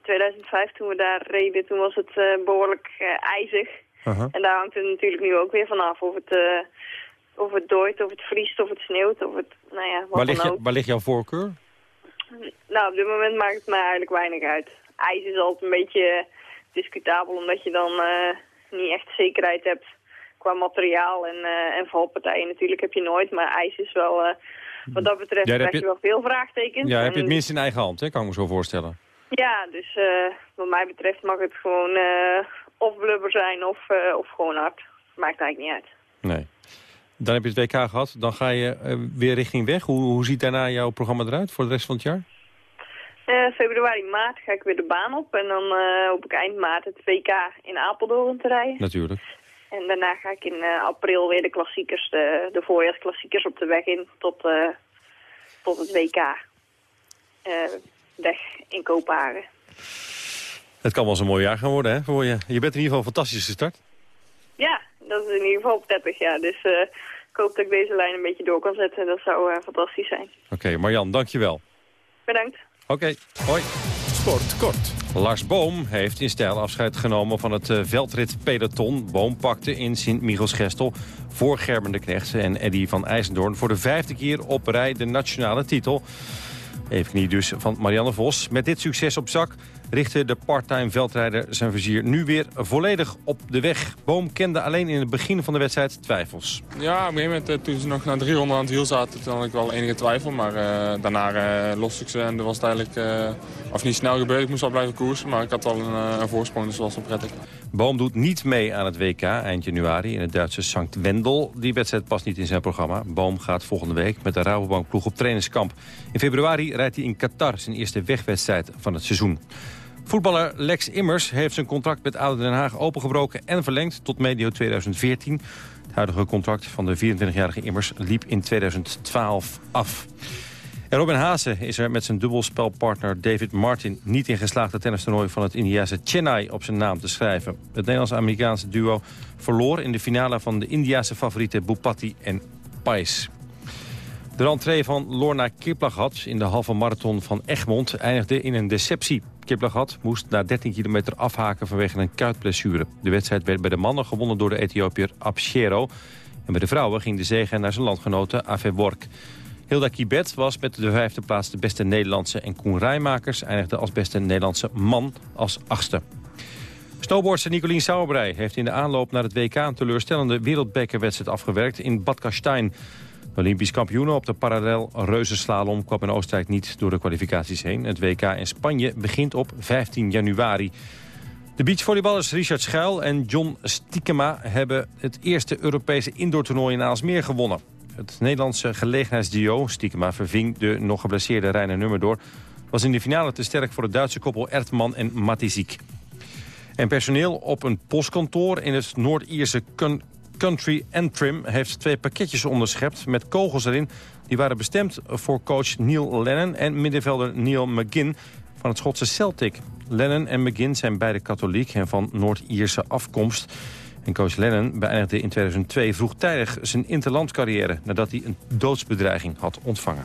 2005 toen we daar reden, toen was het eh, behoorlijk eh, ijzig. En daar hangt het natuurlijk nu ook weer vanaf of het, eh, of het dooit, of het vriest, of het sneeuwt, of het, nou ja, wat Waar dan ligt, je, waar ligt jouw voorkeur? Nou, op dit moment maakt het mij eigenlijk weinig uit. IJs is altijd een beetje discutabel, omdat je dan niet echt zekerheid hebt qua materiaal en, en valpartijen natuurlijk heb je nooit. Maar ijs is wel, wat dat betreft, Ja, daar heb krijg je je- wel veel vraagtekens. Ja, heb je het minst in eigen hand, hè, kan ik me zo voorstellen. Ja, dus eh, wat mij betreft mag het gewoon eh, of blubber zijn of, eh, of gewoon hard. Maakt eigenlijk niet uit. Nee. Dan heb je het WK gehad, dan ga je weer richting weg. Hoe, hoe ziet daarna jouw programma eruit voor de rest van het jaar? Februari, maart ga ik weer de baan op. En dan eh, hoop ik eind maart het WK in Apeldoorn te rijden. Natuurlijk. En daarna ga ik in april weer de klassiekers, de, de voorjaarsklassiekers op de weg in tot, tot het WK. Weg in Kopenhagen. Het kan wel eens een mooi jaar gaan worden, hè, voor je. Je bent in ieder geval een fantastische start. Ja, dat is in ieder geval prettig, ja. Dus eh, ik hoop dat ik deze lijn een beetje door kan zetten. Dat zou eh, fantastisch zijn. Oké, Marjan, dankjewel. Bedankt. Oké, hoi. Sport kort. Lars Boom heeft in stijl afscheid genomen van het eh, veldrit-peloton. Boom pakte in Sint-Michels-Gestel voor Gerben de Knecht en Eddy van IJsendoorn... voor de vijfde keer op rij de nationale titel. Even niet dus van Marianne Vos. Met dit succes op zak richtte de parttime veldrijder zijn vizier nu weer volledig op de weg. Boom kende alleen in het begin van de wedstrijd twijfels. Ja, op een gegeven moment, eh, toen ze nog na drie ronden aan het wiel zaten, toen had ik wel enige twijfel. Maar uh, daarna uh, loste ik ze en dat was het eigenlijk, uh, of niet snel gebeurd. Ik moest al blijven koersen, maar ik had al een, een voorsprong, dus dat was wel prettig. Boom doet niet mee aan het WK eind januari in het Duitse Sankt Wendel. Die wedstrijd past niet in zijn programma. Boom gaat volgende week met de Rabobank ploeg op trainingskamp. In februari rijdt hij in Qatar zijn eerste wegwedstrijd van het seizoen. Voetballer Lex Immers heeft zijn contract met Oude Den Haag opengebroken en verlengd tot medio 2014. Het huidige contract van de 24-jarige Immers liep in 2012 af. En Robin Haase is er met zijn dubbelspelpartner David Martin... niet in geslaagd het tennistoernooi van het Indiase Chennai op zijn naam te schrijven. Het Nederlands-Amerikaanse duo verloor in de finale van de Indiase favorieten Bupati en Pais. De rentree van Lorna Kiplagat in de halve marathon van Egmond eindigde in een deceptie. Kiplagat moest na 13 kilometer afhaken vanwege een kuitblessure. De wedstrijd werd bij de mannen gewonnen door de Ethiopiër Abshero. En bij de vrouwen ging de zege naar zijn landgenote Work. Hilda Kibet was met de vijfde plaats de beste Nederlandse... en Koen Rijmakers eindigde als beste Nederlandse man als achtste. Snowboardster Nicolien Sauerbrei heeft in de aanloop naar het WK... een teleurstellende wereldbekerwedstrijd afgewerkt in Bad Gastein. Olympisch kampioenen op de parallel reuzenslalom... kwam in Oostenrijk niet door de kwalificaties heen. Het WK in Spanje begint op 15 januari. De beachvolleyballers Richard Schuil en John Stiekema... hebben het eerste Europese indoortoernooi in Aalsmeer gewonnen. Het Nederlandse gelegenheidsduo, Stiekema, verving de nog geblesseerde Reiner Nummerdoor... was in de finale te sterk voor het Duitse koppel Ertman en Matiziek. En personeel op een postkantoor in het Noord-Ierse Country Antrim... heeft twee pakketjes onderschept met kogels erin. Die waren bestemd voor coach Neil Lennon en middenvelder Neil McGinn van het Schotse Celtic. Lennon en McGinn zijn beide katholiek en van Noord-Ierse afkomst... En coach Lennon beëindigde in 2002 vroegtijdig zijn interlandcarrière... nadat hij een doodsbedreiging had ontvangen.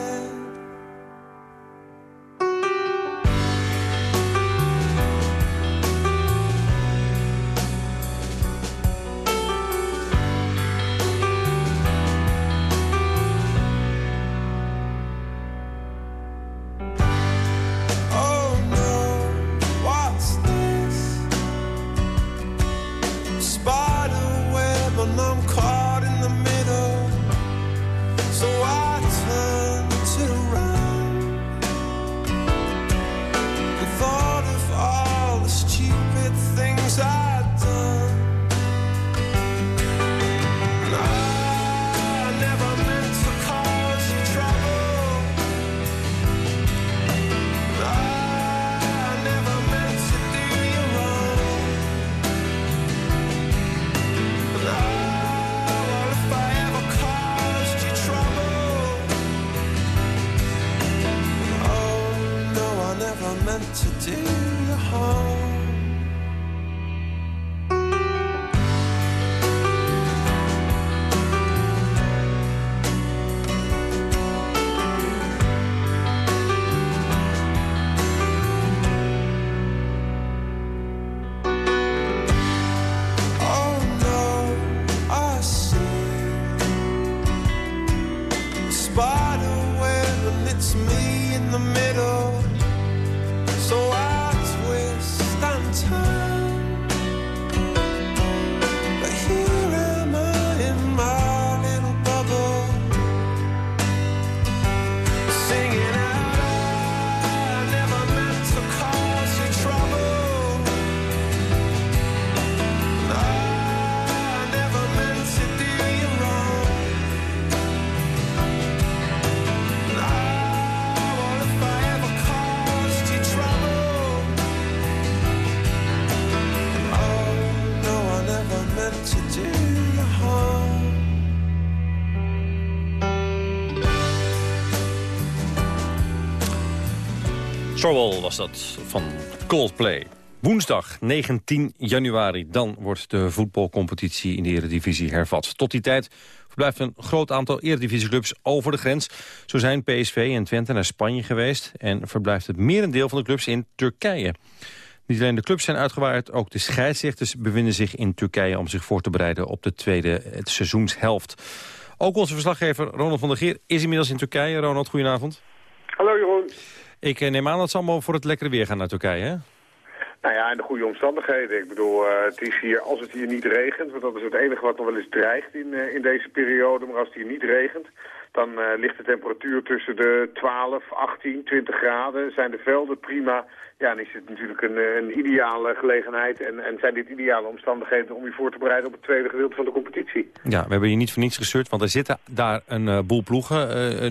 Was dat van Coldplay. Woensdag 19 januari, dan wordt de voetbalcompetitie in de Eredivisie hervat. Tot die tijd verblijft een groot aantal Eredivisieclubs over de grens. Zo zijn PSV en Twente naar Spanje geweest... en verblijft het merendeel van de clubs in Turkije. Niet alleen de clubs zijn uitgewaaid, ook de scheidsrechters bevinden zich in Turkije... om zich voor te bereiden op de tweede seizoenshelft. Ook onze verslaggever Ronald van der Geer is inmiddels in Turkije. Ronald, goedenavond. Hallo Jeroen. Ik eh, neem aan dat ze allemaal voor het lekkere weer gaan naar Turkije, hè? Nou ja, in de goede omstandigheden. Ik bedoel, eh, het is hier, als het hier niet regent, want dat is het enige wat nog wel eens dreigt in, eh, in deze periode, maar als het hier niet regent, dan ligt de temperatuur tussen de 12, 18, 20 graden. Zijn de velden prima. Ja, dan is het natuurlijk een, een ideale gelegenheid en, en zijn dit ideale omstandigheden om je voor te bereiden op het tweede gedeelte van de competitie. Ja, we hebben hier niet voor niets geseurd, want er zitten daar een boel ploegen.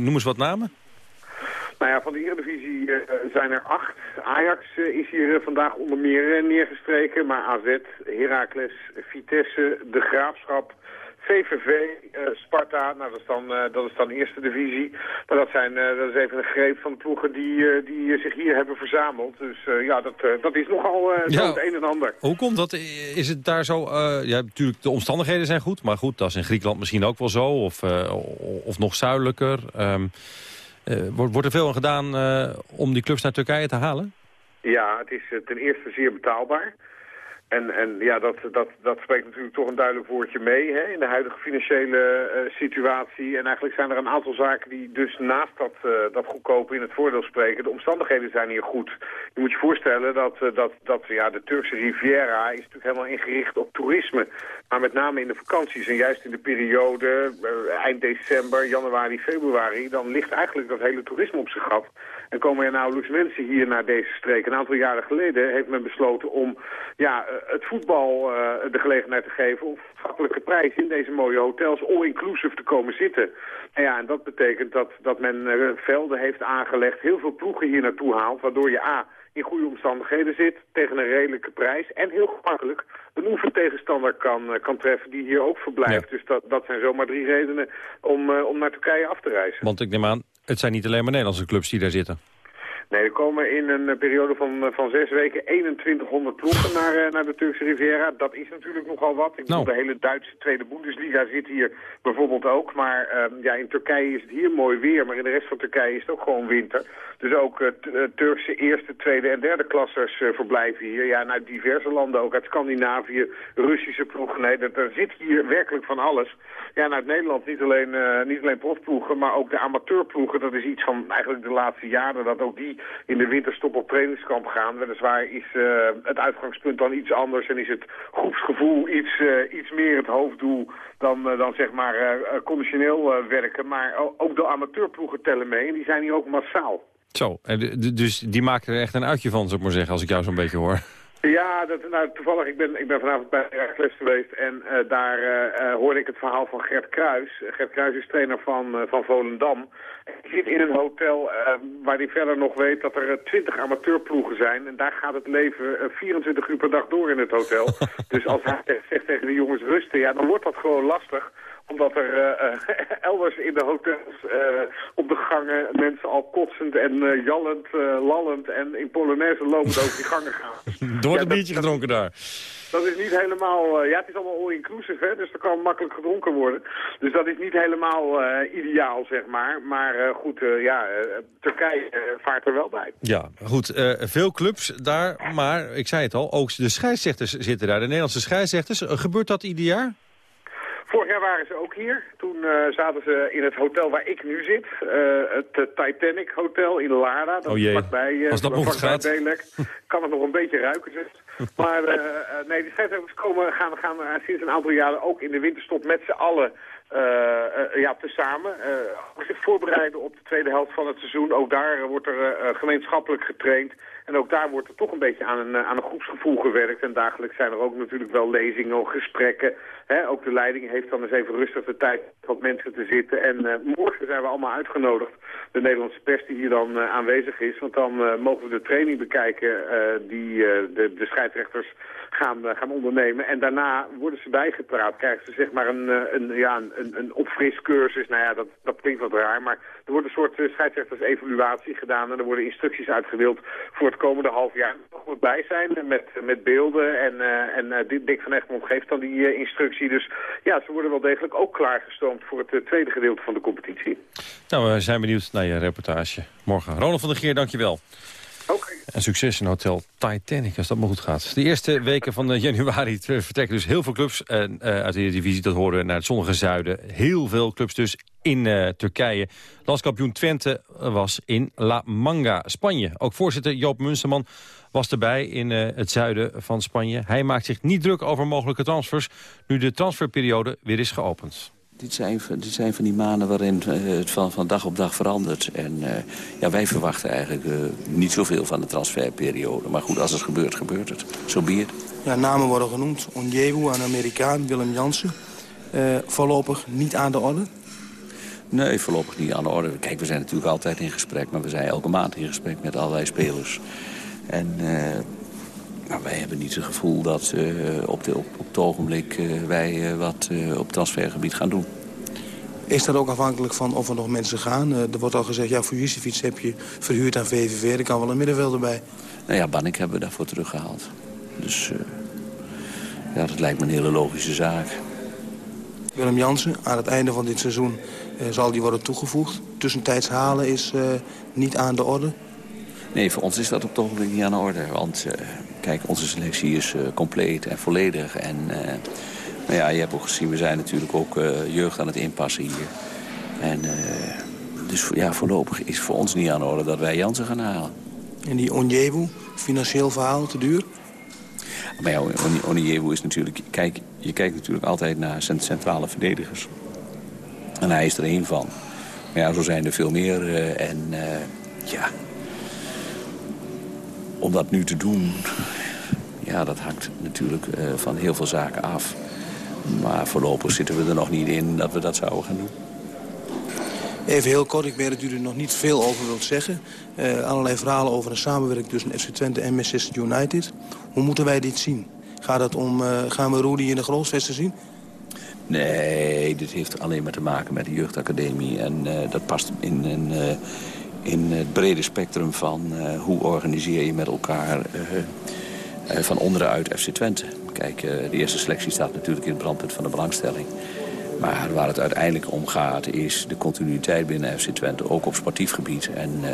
Noem eens wat namen. Nou ja, van de Eredivisie eh, zijn er acht. Ajax eh, is hier eh, vandaag onder meer neergestreken. Maar AZ, Heracles, Vitesse, De Graafschap, VVV, Sparta, nou dat is, dan, dat is dan eerste divisie. Maar dat, zijn, dat is even een greep van de ploegen die, die zich hier hebben verzameld. Dus ja, dat, dat is nogal zo Ja. het een en ander. Hoe komt dat? Is het daar zo... ja, natuurlijk, de omstandigheden zijn goed. Maar goed, dat is in Griekenland misschien ook wel zo. Of, of nog zuidelijker. Eh, wordt, wordt er veel aan gedaan eh, om die clubs naar Turkije te halen? Ja, het is eh, ten eerste zeer betaalbaar. En, en ja, dat, dat, dat spreekt natuurlijk toch een duidelijk woordje mee hè, in de huidige financiële eh, situatie. En eigenlijk zijn er een aantal zaken die dus naast dat, eh, dat goedkope in het voordeel spreken. De omstandigheden zijn hier goed. Je moet je voorstellen dat, eh, dat, dat ja, de Turkse Riviera is natuurlijk helemaal ingericht op toerisme. Maar met name in de vakanties en juist in de periode eind december, januari, februari... dan ligt eigenlijk dat hele toerisme op zijn gat. En komen er nauwelijks mensen hier naar deze streek. Een aantal jaren geleden heeft men besloten om ja, eh, het voetbal eh, de gelegenheid te geven... om schappelijke prijs in deze mooie hotels all-inclusive te komen zitten. En ja, en dat betekent dat, dat men eh, velden heeft aangelegd, heel veel ploegen hier naartoe haalt... waardoor je A, in goede omstandigheden zit, tegen een redelijke prijs... en heel gemakkelijk een oefentegenstander kan, kan treffen die hier ook verblijft. Dus dat, dat zijn zomaar drie redenen om, om naar Turkije af te reizen. Want ik neem aan, het zijn niet alleen maar Nederlandse clubs die daar zitten. Nee, er komen in een eh, periode van, eh, van zes weken 2100 ploegen naar, eh, naar de Turkse Riviera. Dat is natuurlijk nogal wat. Ik bedoel, Nou. de hele Duitse Tweede Bundesliga zit hier bijvoorbeeld ook. Maar ehm, ja, in Turkije is het hier mooi weer, maar in de rest van Turkije is het ook gewoon winter. Dus ook eh, Turkse eerste, tweede en derde klassers verblijven hier. Ja, en uit diverse landen, ook uit Scandinavië, Russische ploegen. Nee, dat, er zit hier werkelijk van alles. Ja, en uit Nederland niet alleen, eh, niet alleen profploegen, maar ook de amateurploegen. Dat is iets van eigenlijk de laatste jaren, dat ook die in de winterstop op trainingskamp gaan. Weliswaar is eh, het uitgangspunt dan iets anders en is het groepsgevoel iets, eh, iets meer het hoofddoel dan, eh, dan zeg maar conditioneel werken. Maar ook de amateurploegen tellen mee en die zijn hier ook massaal. Zo, dus die maken er echt een uitje van, zou ik maar zeggen, als ik jou zo'n beetje hoor. Ja, dat, nou, toevallig, ik ben, ik ben vanavond bij Heracles geweest en eh, daar eh, hoorde ik het verhaal van Gert Kruis. Gert Kruis is trainer van, van Volendam. Hij zit in een hotel waar hij verder nog weet dat er twintig amateurploegen zijn. En daar gaat het leven eh, 24 uur per dag door in het hotel. dus als hij zegt tegen de jongens rusten, ja, dan wordt dat gewoon lastig omdat er eh, eh, elders in de hotels eh, op de gangen mensen al kotsend en eh, jallend, lallend en in Polonaise lopend over die gangen gaan. Er wordt een biertje gedronken daar. Dat is niet helemaal... ja, het is allemaal all-inclusive, hè, dus er kan makkelijk gedronken worden. Dus dat is niet helemaal ideaal, zeg maar. Maar goed, ja, Turkije vaart er wel bij. Ja, goed. veel clubs daar, maar ik zei het al, ook de scheidsrechters zitten daar. De Nederlandse scheidsrechters. Gebeurt dat ieder jaar? Vorig jaar waren ze ook hier. Toen eh, zaten ze in het hotel waar ik nu zit. eh, het eh, Titanic Hotel in Lara. Dat Oh jee. vlakbij, eh, Als dat nog gaat. Kan het nog een beetje ruiken. Dus. Maar nee, de scheidsrechters komen, gaan, gaan sinds een aantal jaren ook in de winterstop met z'n allen ja, tezamen. zich voorbereiden op de tweede helft van het seizoen. Ook daar wordt er gemeenschappelijk getraind. En ook daar wordt er toch een beetje aan een, aan een groepsgevoel gewerkt. En dagelijks zijn er ook natuurlijk wel lezingen, gesprekken. Ook de leiding heeft dan eens even rustig de tijd wat mensen te zitten. En eh, morgen zijn we allemaal uitgenodigd, de Nederlandse pers die hier dan eh, aanwezig is. Want dan eh, mogen we de training bekijken die de, de scheidsrechters gaan, gaan ondernemen. En daarna worden ze bijgepraat, krijgen ze zeg maar een, een, ja, een, een opfriscursus. Nou ja, dat, dat klinkt wat raar, maar er wordt een soort scheidsrechters-evaluatie gedaan. En er worden instructies uitgedeeld voor het komende half jaar. Nog wat bij zijn met, met beelden. En, en Dick van Egmond geeft dan die Dus ja, ze worden wel degelijk ook klaargestoomd voor het tweede gedeelte van de competitie. Nou, we zijn benieuwd naar je reportage morgen. Ronald van der Geer, dankjewel. Oké. En succes in Hotel Titanic, als dat maar goed gaat. De eerste weken van januari vertrekken dus heel veel clubs uh, uit de divisie. Dat horen naar het zonnige zuiden. Heel veel clubs dus in Turkije. Landskampioen Twente was in La Manga, Spanje. Ook voorzitter Joop Munsterman was erbij in het zuiden van Spanje. Hij maakt zich niet druk over mogelijke transfers... nu de transferperiode weer is geopend. Dit zijn, dit zijn van die maanden waarin het van, van dag op dag verandert. En uh, ja, wij verwachten eigenlijk uh, niet zoveel van de transferperiode. Maar goed, als het gebeurt, gebeurt het. Zo bier. Ja, namen worden genoemd. Onyewu, een Amerikaan, Willem Jansen. Uh, voorlopig niet aan de orde? Nee, voorlopig niet aan de orde. Kijk, we zijn natuurlijk altijd in gesprek. Maar we zijn elke maand in gesprek met allerlei spelers. En nou, wij hebben niet het gevoel dat uh, op, de, op, op het ogenblik uh, wij uh, wat op transfergebied gaan doen. Is dat ook afhankelijk van of er nog mensen gaan? er wordt al gezegd, ja, voor Jusifiets heb je verhuurd aan VVV. Er kan wel een middenvelder bij. Nou ja, Bannik hebben we daarvoor teruggehaald. Dus ja, dat lijkt me een hele logische zaak. Willem Jansen, aan het einde van dit seizoen zal die worden toegevoegd. Tussentijds halen is niet aan de orde. Nee, voor ons is dat op het ogenblik niet aan de orde. Want Kijk, onze selectie is uh, compleet en volledig. En nou ja, je hebt ook gezien, we zijn natuurlijk ook uh, jeugd aan het inpassen hier. En dus ja, voorlopig is voor ons niet aan de orde dat wij Jansen gaan halen. En die Onjewu, financieel verhaal, te duur? Maar ja, Onjewu is natuurlijk... Kijk, je kijkt natuurlijk altijd naar centrale verdedigers. En hij is er één van. Maar ja, zo zijn er veel meer. en ja, om dat nu te doen, ja, dat hangt natuurlijk uh, van heel veel zaken af. Maar voorlopig zitten we er nog niet in dat we dat zouden gaan doen. Even heel kort, ik weet dat u er nog niet veel over wilt zeggen. Uh, allerlei verhalen over een samenwerking tussen FC Twente en Manchester United. Hoe moeten wij dit zien? Gaat het om, uh, gaan we Rudy in de Groosvesten zien? Nee, dit heeft alleen maar te maken met de jeugdacademie. En uh, dat past in, in, in het brede spectrum van hoe organiseer je met elkaar uh, van onderuit FC Twente. Kijk, uh, de eerste selectie staat natuurlijk in het brandpunt van de belangstelling. Maar waar het uiteindelijk om gaat is de continuïteit binnen FC Twente, ook op sportief gebied. En, uh,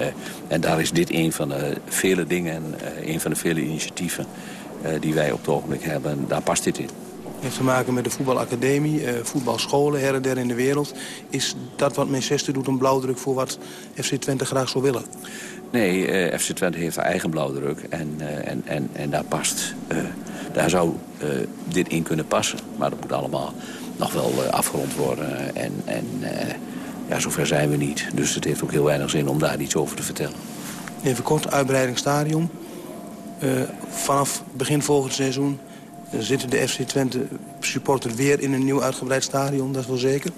en daar is dit een van de vele dingen, een van de vele initiatieven die wij op het ogenblik hebben. Daar past dit in. Heeft te maken met de voetbalacademie, voetbalscholen her en der in de wereld. Is dat wat Manchester doet een blauwdruk voor wat FC Twente graag zou willen? Nee, uh, FC Twente heeft haar eigen blauwdruk en, uh, en, en, en daar past. Daar zou dit in kunnen passen. Maar dat moet allemaal nog wel afgerond worden. En, en ja, zover zijn we niet. Dus het heeft ook heel weinig zin om daar iets over te vertellen. Even kort, uitbreidingsstadion. vanaf begin volgend seizoen zitten de FC Twente supporter weer in een nieuw uitgebreid stadion, dat is wel zeker?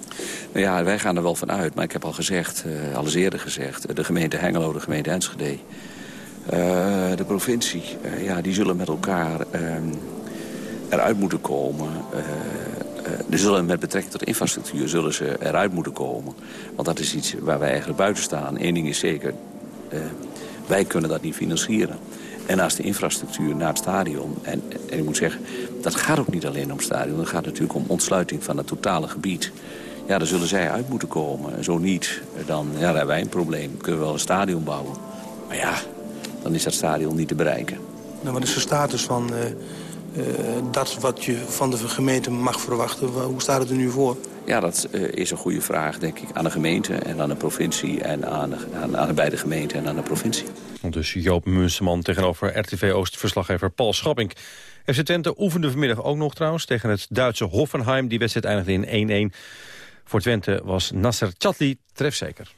Nou ja, wij gaan er wel van uit. Maar ik heb al gezegd, uh, al eens eerder gezegd... de gemeente Hengelo, de gemeente Enschede... De provincie, ja, die zullen met elkaar ehm, eruit moeten komen. zullen met betrekking tot infrastructuur zullen ze eruit moeten komen. Want dat is iets waar wij eigenlijk buiten staan. Eén ding is zeker, wij kunnen dat niet financieren. En naast de infrastructuur naar het stadion. En, en ik moet zeggen, dat gaat ook niet alleen om het stadion. Het gaat natuurlijk om ontsluiting van het totale gebied. Ja, daar zullen zij uit moeten komen. Zo niet, dan ja, hebben wij een probleem. Kunnen we wel een stadion bouwen. Maar ja, dan is dat stadion niet te bereiken. Nou, wat is de status van uh, uh, dat wat je van de gemeente mag verwachten? Hoe staat het er nu voor? Ja, dat uh, is een goede vraag, denk ik, aan de gemeente en aan de provincie... en aan, de, aan, aan de beide gemeenten en aan de provincie. Dus Joop Munseman tegenover RTV Oost-verslaggever Paul Schapping. FC Twente oefende vanmiddag ook nog trouwens tegen het Duitse Hoffenheim. Die wedstrijd eindigde in 1-1. Voor Twente was Nasser Chatli trefzeker.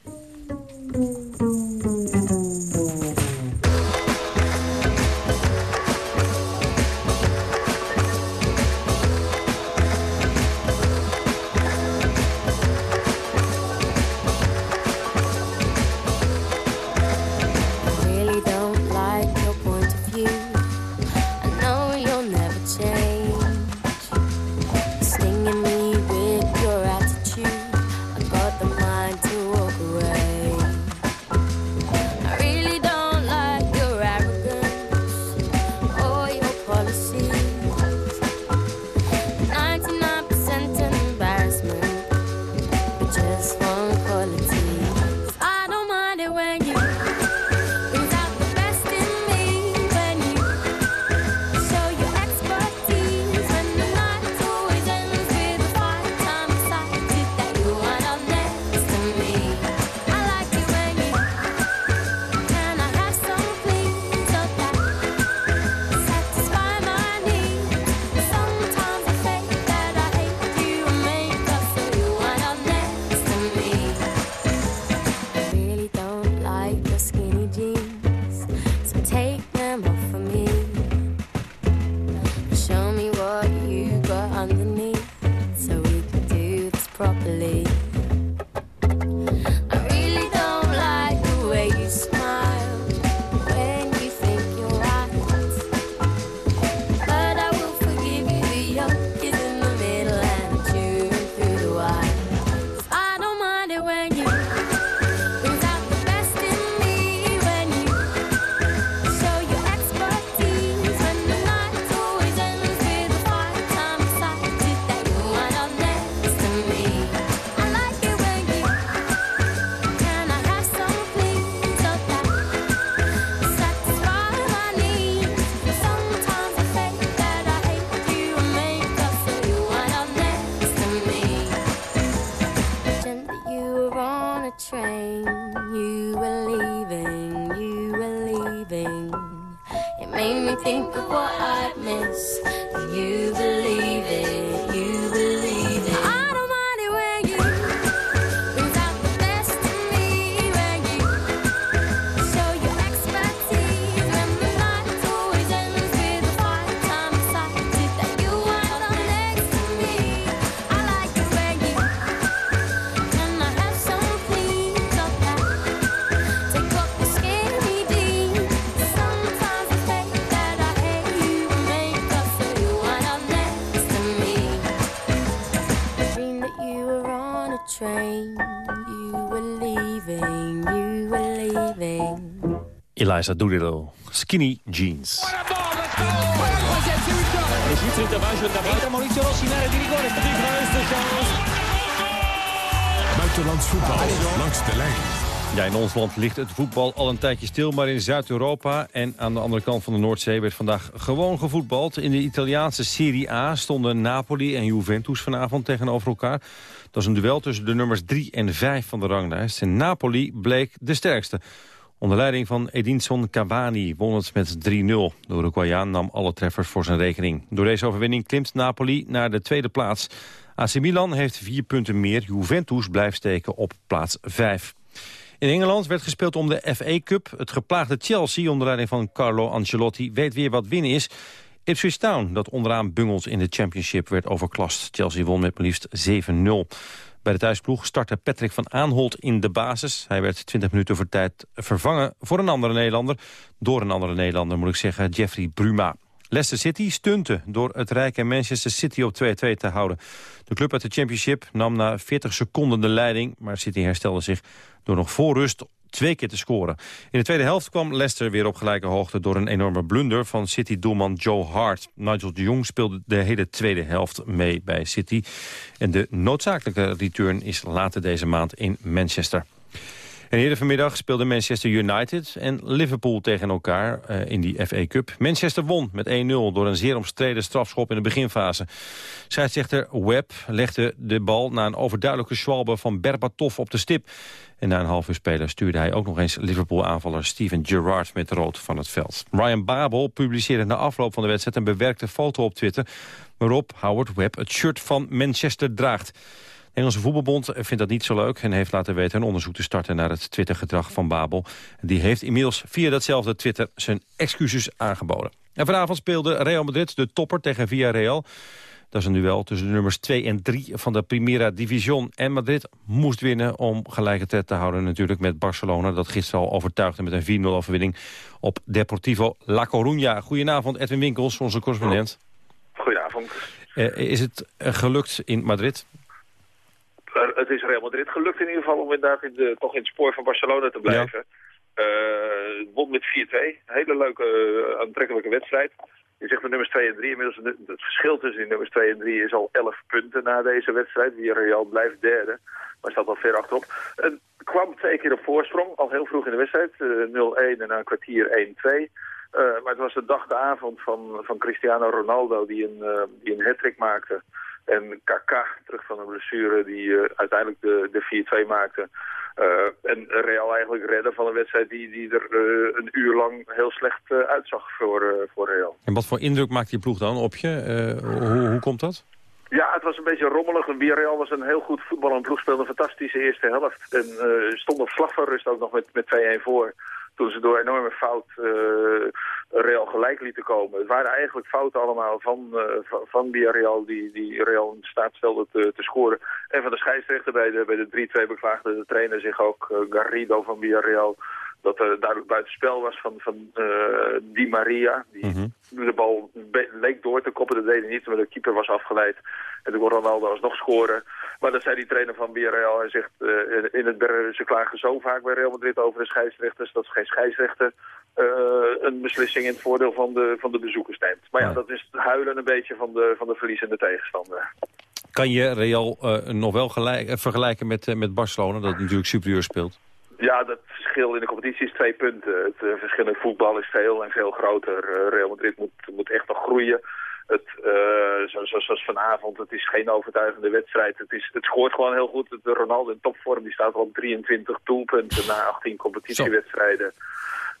Eliza Doolittle, Skinny Jeans. Buitenlands voetbal langs de lijn. Ja, in ons land ligt het voetbal al een tijdje stil, maar in Zuid-Europa en aan de andere kant van de Noordzee werd vandaag gewoon gevoetbald. In de Italiaanse Serie A stonden Napoli en Juventus vanavond tegenover elkaar. Dat is een duel tussen de nummers 3 en 5 van de ranglijst. En Napoli bleek de sterkste. Onder leiding van Edinson Cavani won het met 3-0. De Uruguayaan nam alle treffers voor zijn rekening. Door deze overwinning klimt Napoli naar de tweede plaats. AC Milan heeft vier punten meer. Juventus blijft steken op plaats 5. In Engeland werd gespeeld om de FA Cup. Het geplaagde Chelsea onder leiding van Carlo Ancelotti weet weer wat winnen is. Ipswich Town, dat onderaan bungelt in de championship, werd overklast. Chelsea won met maar liefst 7-0. Bij de thuisploeg startte Patrick van Aanholt in de basis. Hij werd 20 minuten voor tijd vervangen voor een andere Nederlander. Door een andere Nederlander, moet ik zeggen, Jeffrey Bruma. Leicester City stunte door het rijke Manchester City op 2-2 te houden. De club uit de championship nam na 40 seconden de leiding... maar City herstelde zich door nog voor rust twee keer te scoren. In de tweede helft kwam Leicester weer op gelijke hoogte... door een enorme blunder van City-doelman Joe Hart. Nigel de Jong speelde de hele tweede helft mee bij City. En de noodzakelijke return is later deze maand in Manchester. En eerder vanmiddag speelden Manchester United en Liverpool tegen elkaar uh, in die FA Cup. Manchester won met 1-0 door een zeer omstreden strafschop in de beginfase. Scheidsrechter Webb legde de bal na een overduidelijke schwalbe van Berbatov op de stip. En na een half uur speler stuurde hij ook nog eens Liverpool-aanvaller Steven Gerrard met rood van het veld. Ryan Babel publiceerde na afloop van de wedstrijd een bewerkte foto op Twitter... waarop Howard Webb het shirt van Manchester draagt. Engelse voetbalbond vindt dat niet zo leuk... en heeft laten weten een onderzoek te starten naar het Twittergedrag van Babel. Die heeft inmiddels via datzelfde Twitter zijn excuses aangeboden. En vanavond speelde Real Madrid de topper tegen Villarreal. Dat is een duel tussen de nummers 2 en 3 van de Primera Division. En Madrid moest winnen om gelijkertijd te houden natuurlijk met Barcelona... dat gisteren al overtuigde met een 4-0 overwinning op Deportivo La Coruña. Goedenavond, Edwin Winkels, onze correspondent. Goedenavond. Uh, is het uh, gelukt in Madrid? Het is Real Madrid gelukt in ieder geval om inderdaad in de, toch in het spoor van Barcelona te blijven. Ja. won met 4-2. Een hele leuke, aantrekkelijke wedstrijd. Je zegt de nummers 2 en 3. Inmiddels het verschil tussen nummers 2 en 3 is al 11 punten na deze wedstrijd. Villarreal blijft derde, maar staat al ver achterop. En kwam twee keer op voorsprong, al heel vroeg in de wedstrijd. Uh, 0-1 en na een kwartier 1-2. Uh, maar het was de dag de avond van, van Cristiano Ronaldo die een, uh, die een hat-trick maakte. En Kaká, terug van een blessure, die uh, uiteindelijk de, de 4-2 maakte. Uh, en Real eigenlijk redden van een wedstrijd die, die er uh, een uur lang heel slecht uitzag voor, voor Real. En wat voor indruk maakt die ploeg dan op je? hoe, hoe komt dat? Ja, het was een beetje rommelig. Villarreal was een heel goed voetballend ploeg, speelde een fantastische eerste helft. En stond op slag van rust ook nog met, met 2-1 voor. Toen ze door enorme fout Real gelijk lieten komen. Het waren eigenlijk fouten allemaal van, uh, van, van Villarreal die, die Real in staat stelde te, te scoren. En van de scheidsrechter bij de, bij de 3-2 beklaagde de trainer zich ook, uh, Garrido van Villarreal, dat er duidelijk buitenspel was van, van uh, Di Maria. Die mm -hmm. de bal leek door te koppen, dat deed hij niet, maar de keeper was afgeleid. En toen kon Ronaldo alsnog scoren. Maar dat zei die trainer van Villarreal. Hij zegt, uh, in het, ze klagen zo vaak bij Real Madrid over de scheidsrechters... dat geen scheidsrechter uh, een beslissing in het voordeel van de, van de bezoekers neemt. Maar ja, dat is het huilen een beetje van de, van de verliezende tegenstander. Kan je Real uh, nog wel gelijk, vergelijken met, met Barcelona, dat natuurlijk superieur speelt? Ja, dat verschil in de competitie is twee punten. Het verschil in voetbal is veel en veel groter. Real Madrid moet, moet echt nog groeien. Het, uh, zo, zo, zoals vanavond, het is geen overtuigende wedstrijd. Het, is, het scoort gewoon heel goed. De Ronaldo in topvorm die staat al op 23 doelpunten na 18 competitiewedstrijden.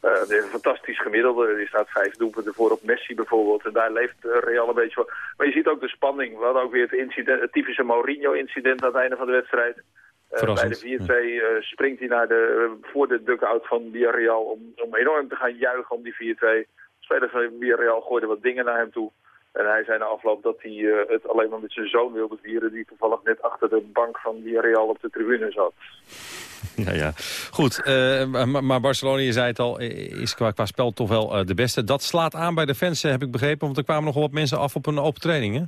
Uh, dat is een fantastisch gemiddelde. Die staat vijf doelpunten voor op Messi bijvoorbeeld. En daar leeft Real een beetje voor. Maar je ziet ook de spanning. We hadden ook weer het, incident, het typische Mourinho-incident aan het einde van de wedstrijd. Uh, bij de 4-2 uh, springt hij naar de, voor de dugout van Villarreal om, om enorm te gaan juichen om die 4-2. Spelers van Villarreal gooiden wat dingen naar hem toe. En hij zei na afloop dat hij uh, het alleen maar met zijn zoon wilde vieren... die toevallig net achter de bank van Villarreal op de tribune zat. Ja, ja. Goed, uh, maar Barcelona, je zei het al, is qua, qua spel toch wel uh, de beste. Dat slaat aan bij de fans, heb ik begrepen. Want er kwamen nogal wat mensen af op een open training, hè?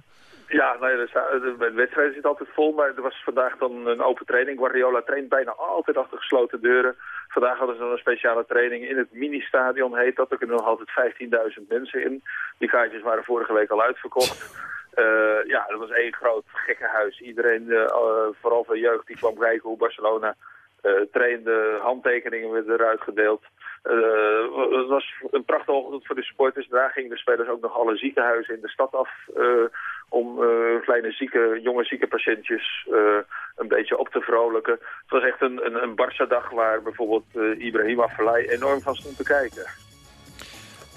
Ja, nou ja, de wedstrijd zit altijd vol, maar er was vandaag dan een open training. Guardiola traint bijna altijd achter gesloten deuren. Vandaag hadden ze dan een speciale training in het mini-stadion, heet dat. Er kunnen nog altijd 15.000 mensen in. Die kaartjes waren vorige week al uitverkocht. Uh, ja, dat was één groot gekkenhuis. Iedereen, uh, vooral van jeugd, die kwam kijken hoe Barcelona uh, trainde. Handtekeningen werden eruit gedeeld. Uh, het was een prachtige ochtend voor de supporters. Daar gingen de spelers ook nog alle ziekenhuizen in de stad af... Uh, om uh, kleine zieke, jonge zieke patiëntjes een beetje op te vrolijken. Het was echt een, een, een Barça-dag waar bijvoorbeeld Ibrahim Afellay enorm van stond te kijken.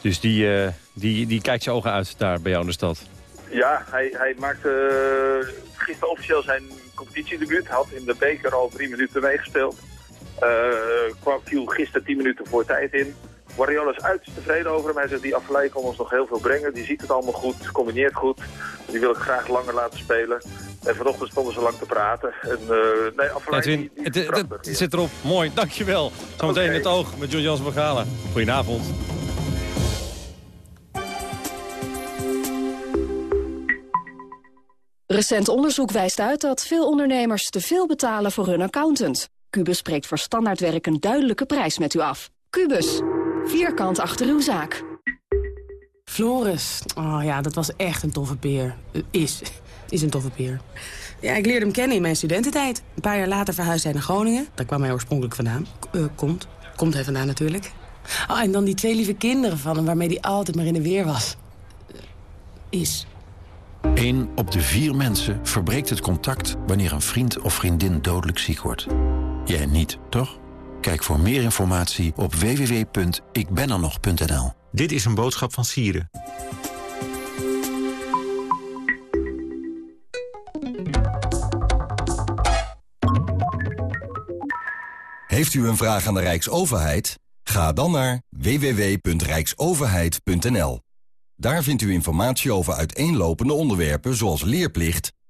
Dus die, die, die kijkt zijn ogen uit daar bij jou in de stad? Ja, hij, hij maakte gisteren officieel zijn competitiedebuut. Had in de beker al drie minuten meegespeeld. Uh, kwam, viel gisteren 10 minuten voor tijd in. Guardiola is uiterst tevreden over hem. Hij zegt, die afleiding kon ons nog heel veel brengen. Die ziet het allemaal goed, combineert goed. Die wil ik graag langer laten spelen. En vanochtend stonden ze lang te praten. En, uh, nee, Edwin, het, het, het zit erop. Mooi, dankjewel. Zometeen okay. in het oog met Jans Vergalen. Goedenavond. Recent onderzoek wijst uit dat veel ondernemers te veel betalen voor hun accountant. Cubus spreekt voor standaardwerk een duidelijke prijs met u af. Cubus, vierkant achter uw zaak. Floris, oh ja, dat was echt een toffe peer. Uh, is, is een toffe peer. Ja, ik leerde hem kennen in mijn studententijd. Een paar jaar later verhuisde hij naar Groningen. Daar kwam hij oorspronkelijk vandaan. Uh, komt. Komt hij vandaan natuurlijk. Oh, en dan die twee lieve kinderen van hem waarmee hij altijd maar in de weer was. Uh, is. Eén op de vier mensen verbreekt het contact wanneer een vriend of vriendin dodelijk ziek wordt. Jij niet, toch? Kijk voor meer informatie op www.ikbenernog.nl. Dit is een boodschap van Sieren. Heeft u een vraag aan de Rijksoverheid? Ga dan naar www.rijksoverheid.nl. Daar vindt u informatie over uiteenlopende onderwerpen zoals leerplicht,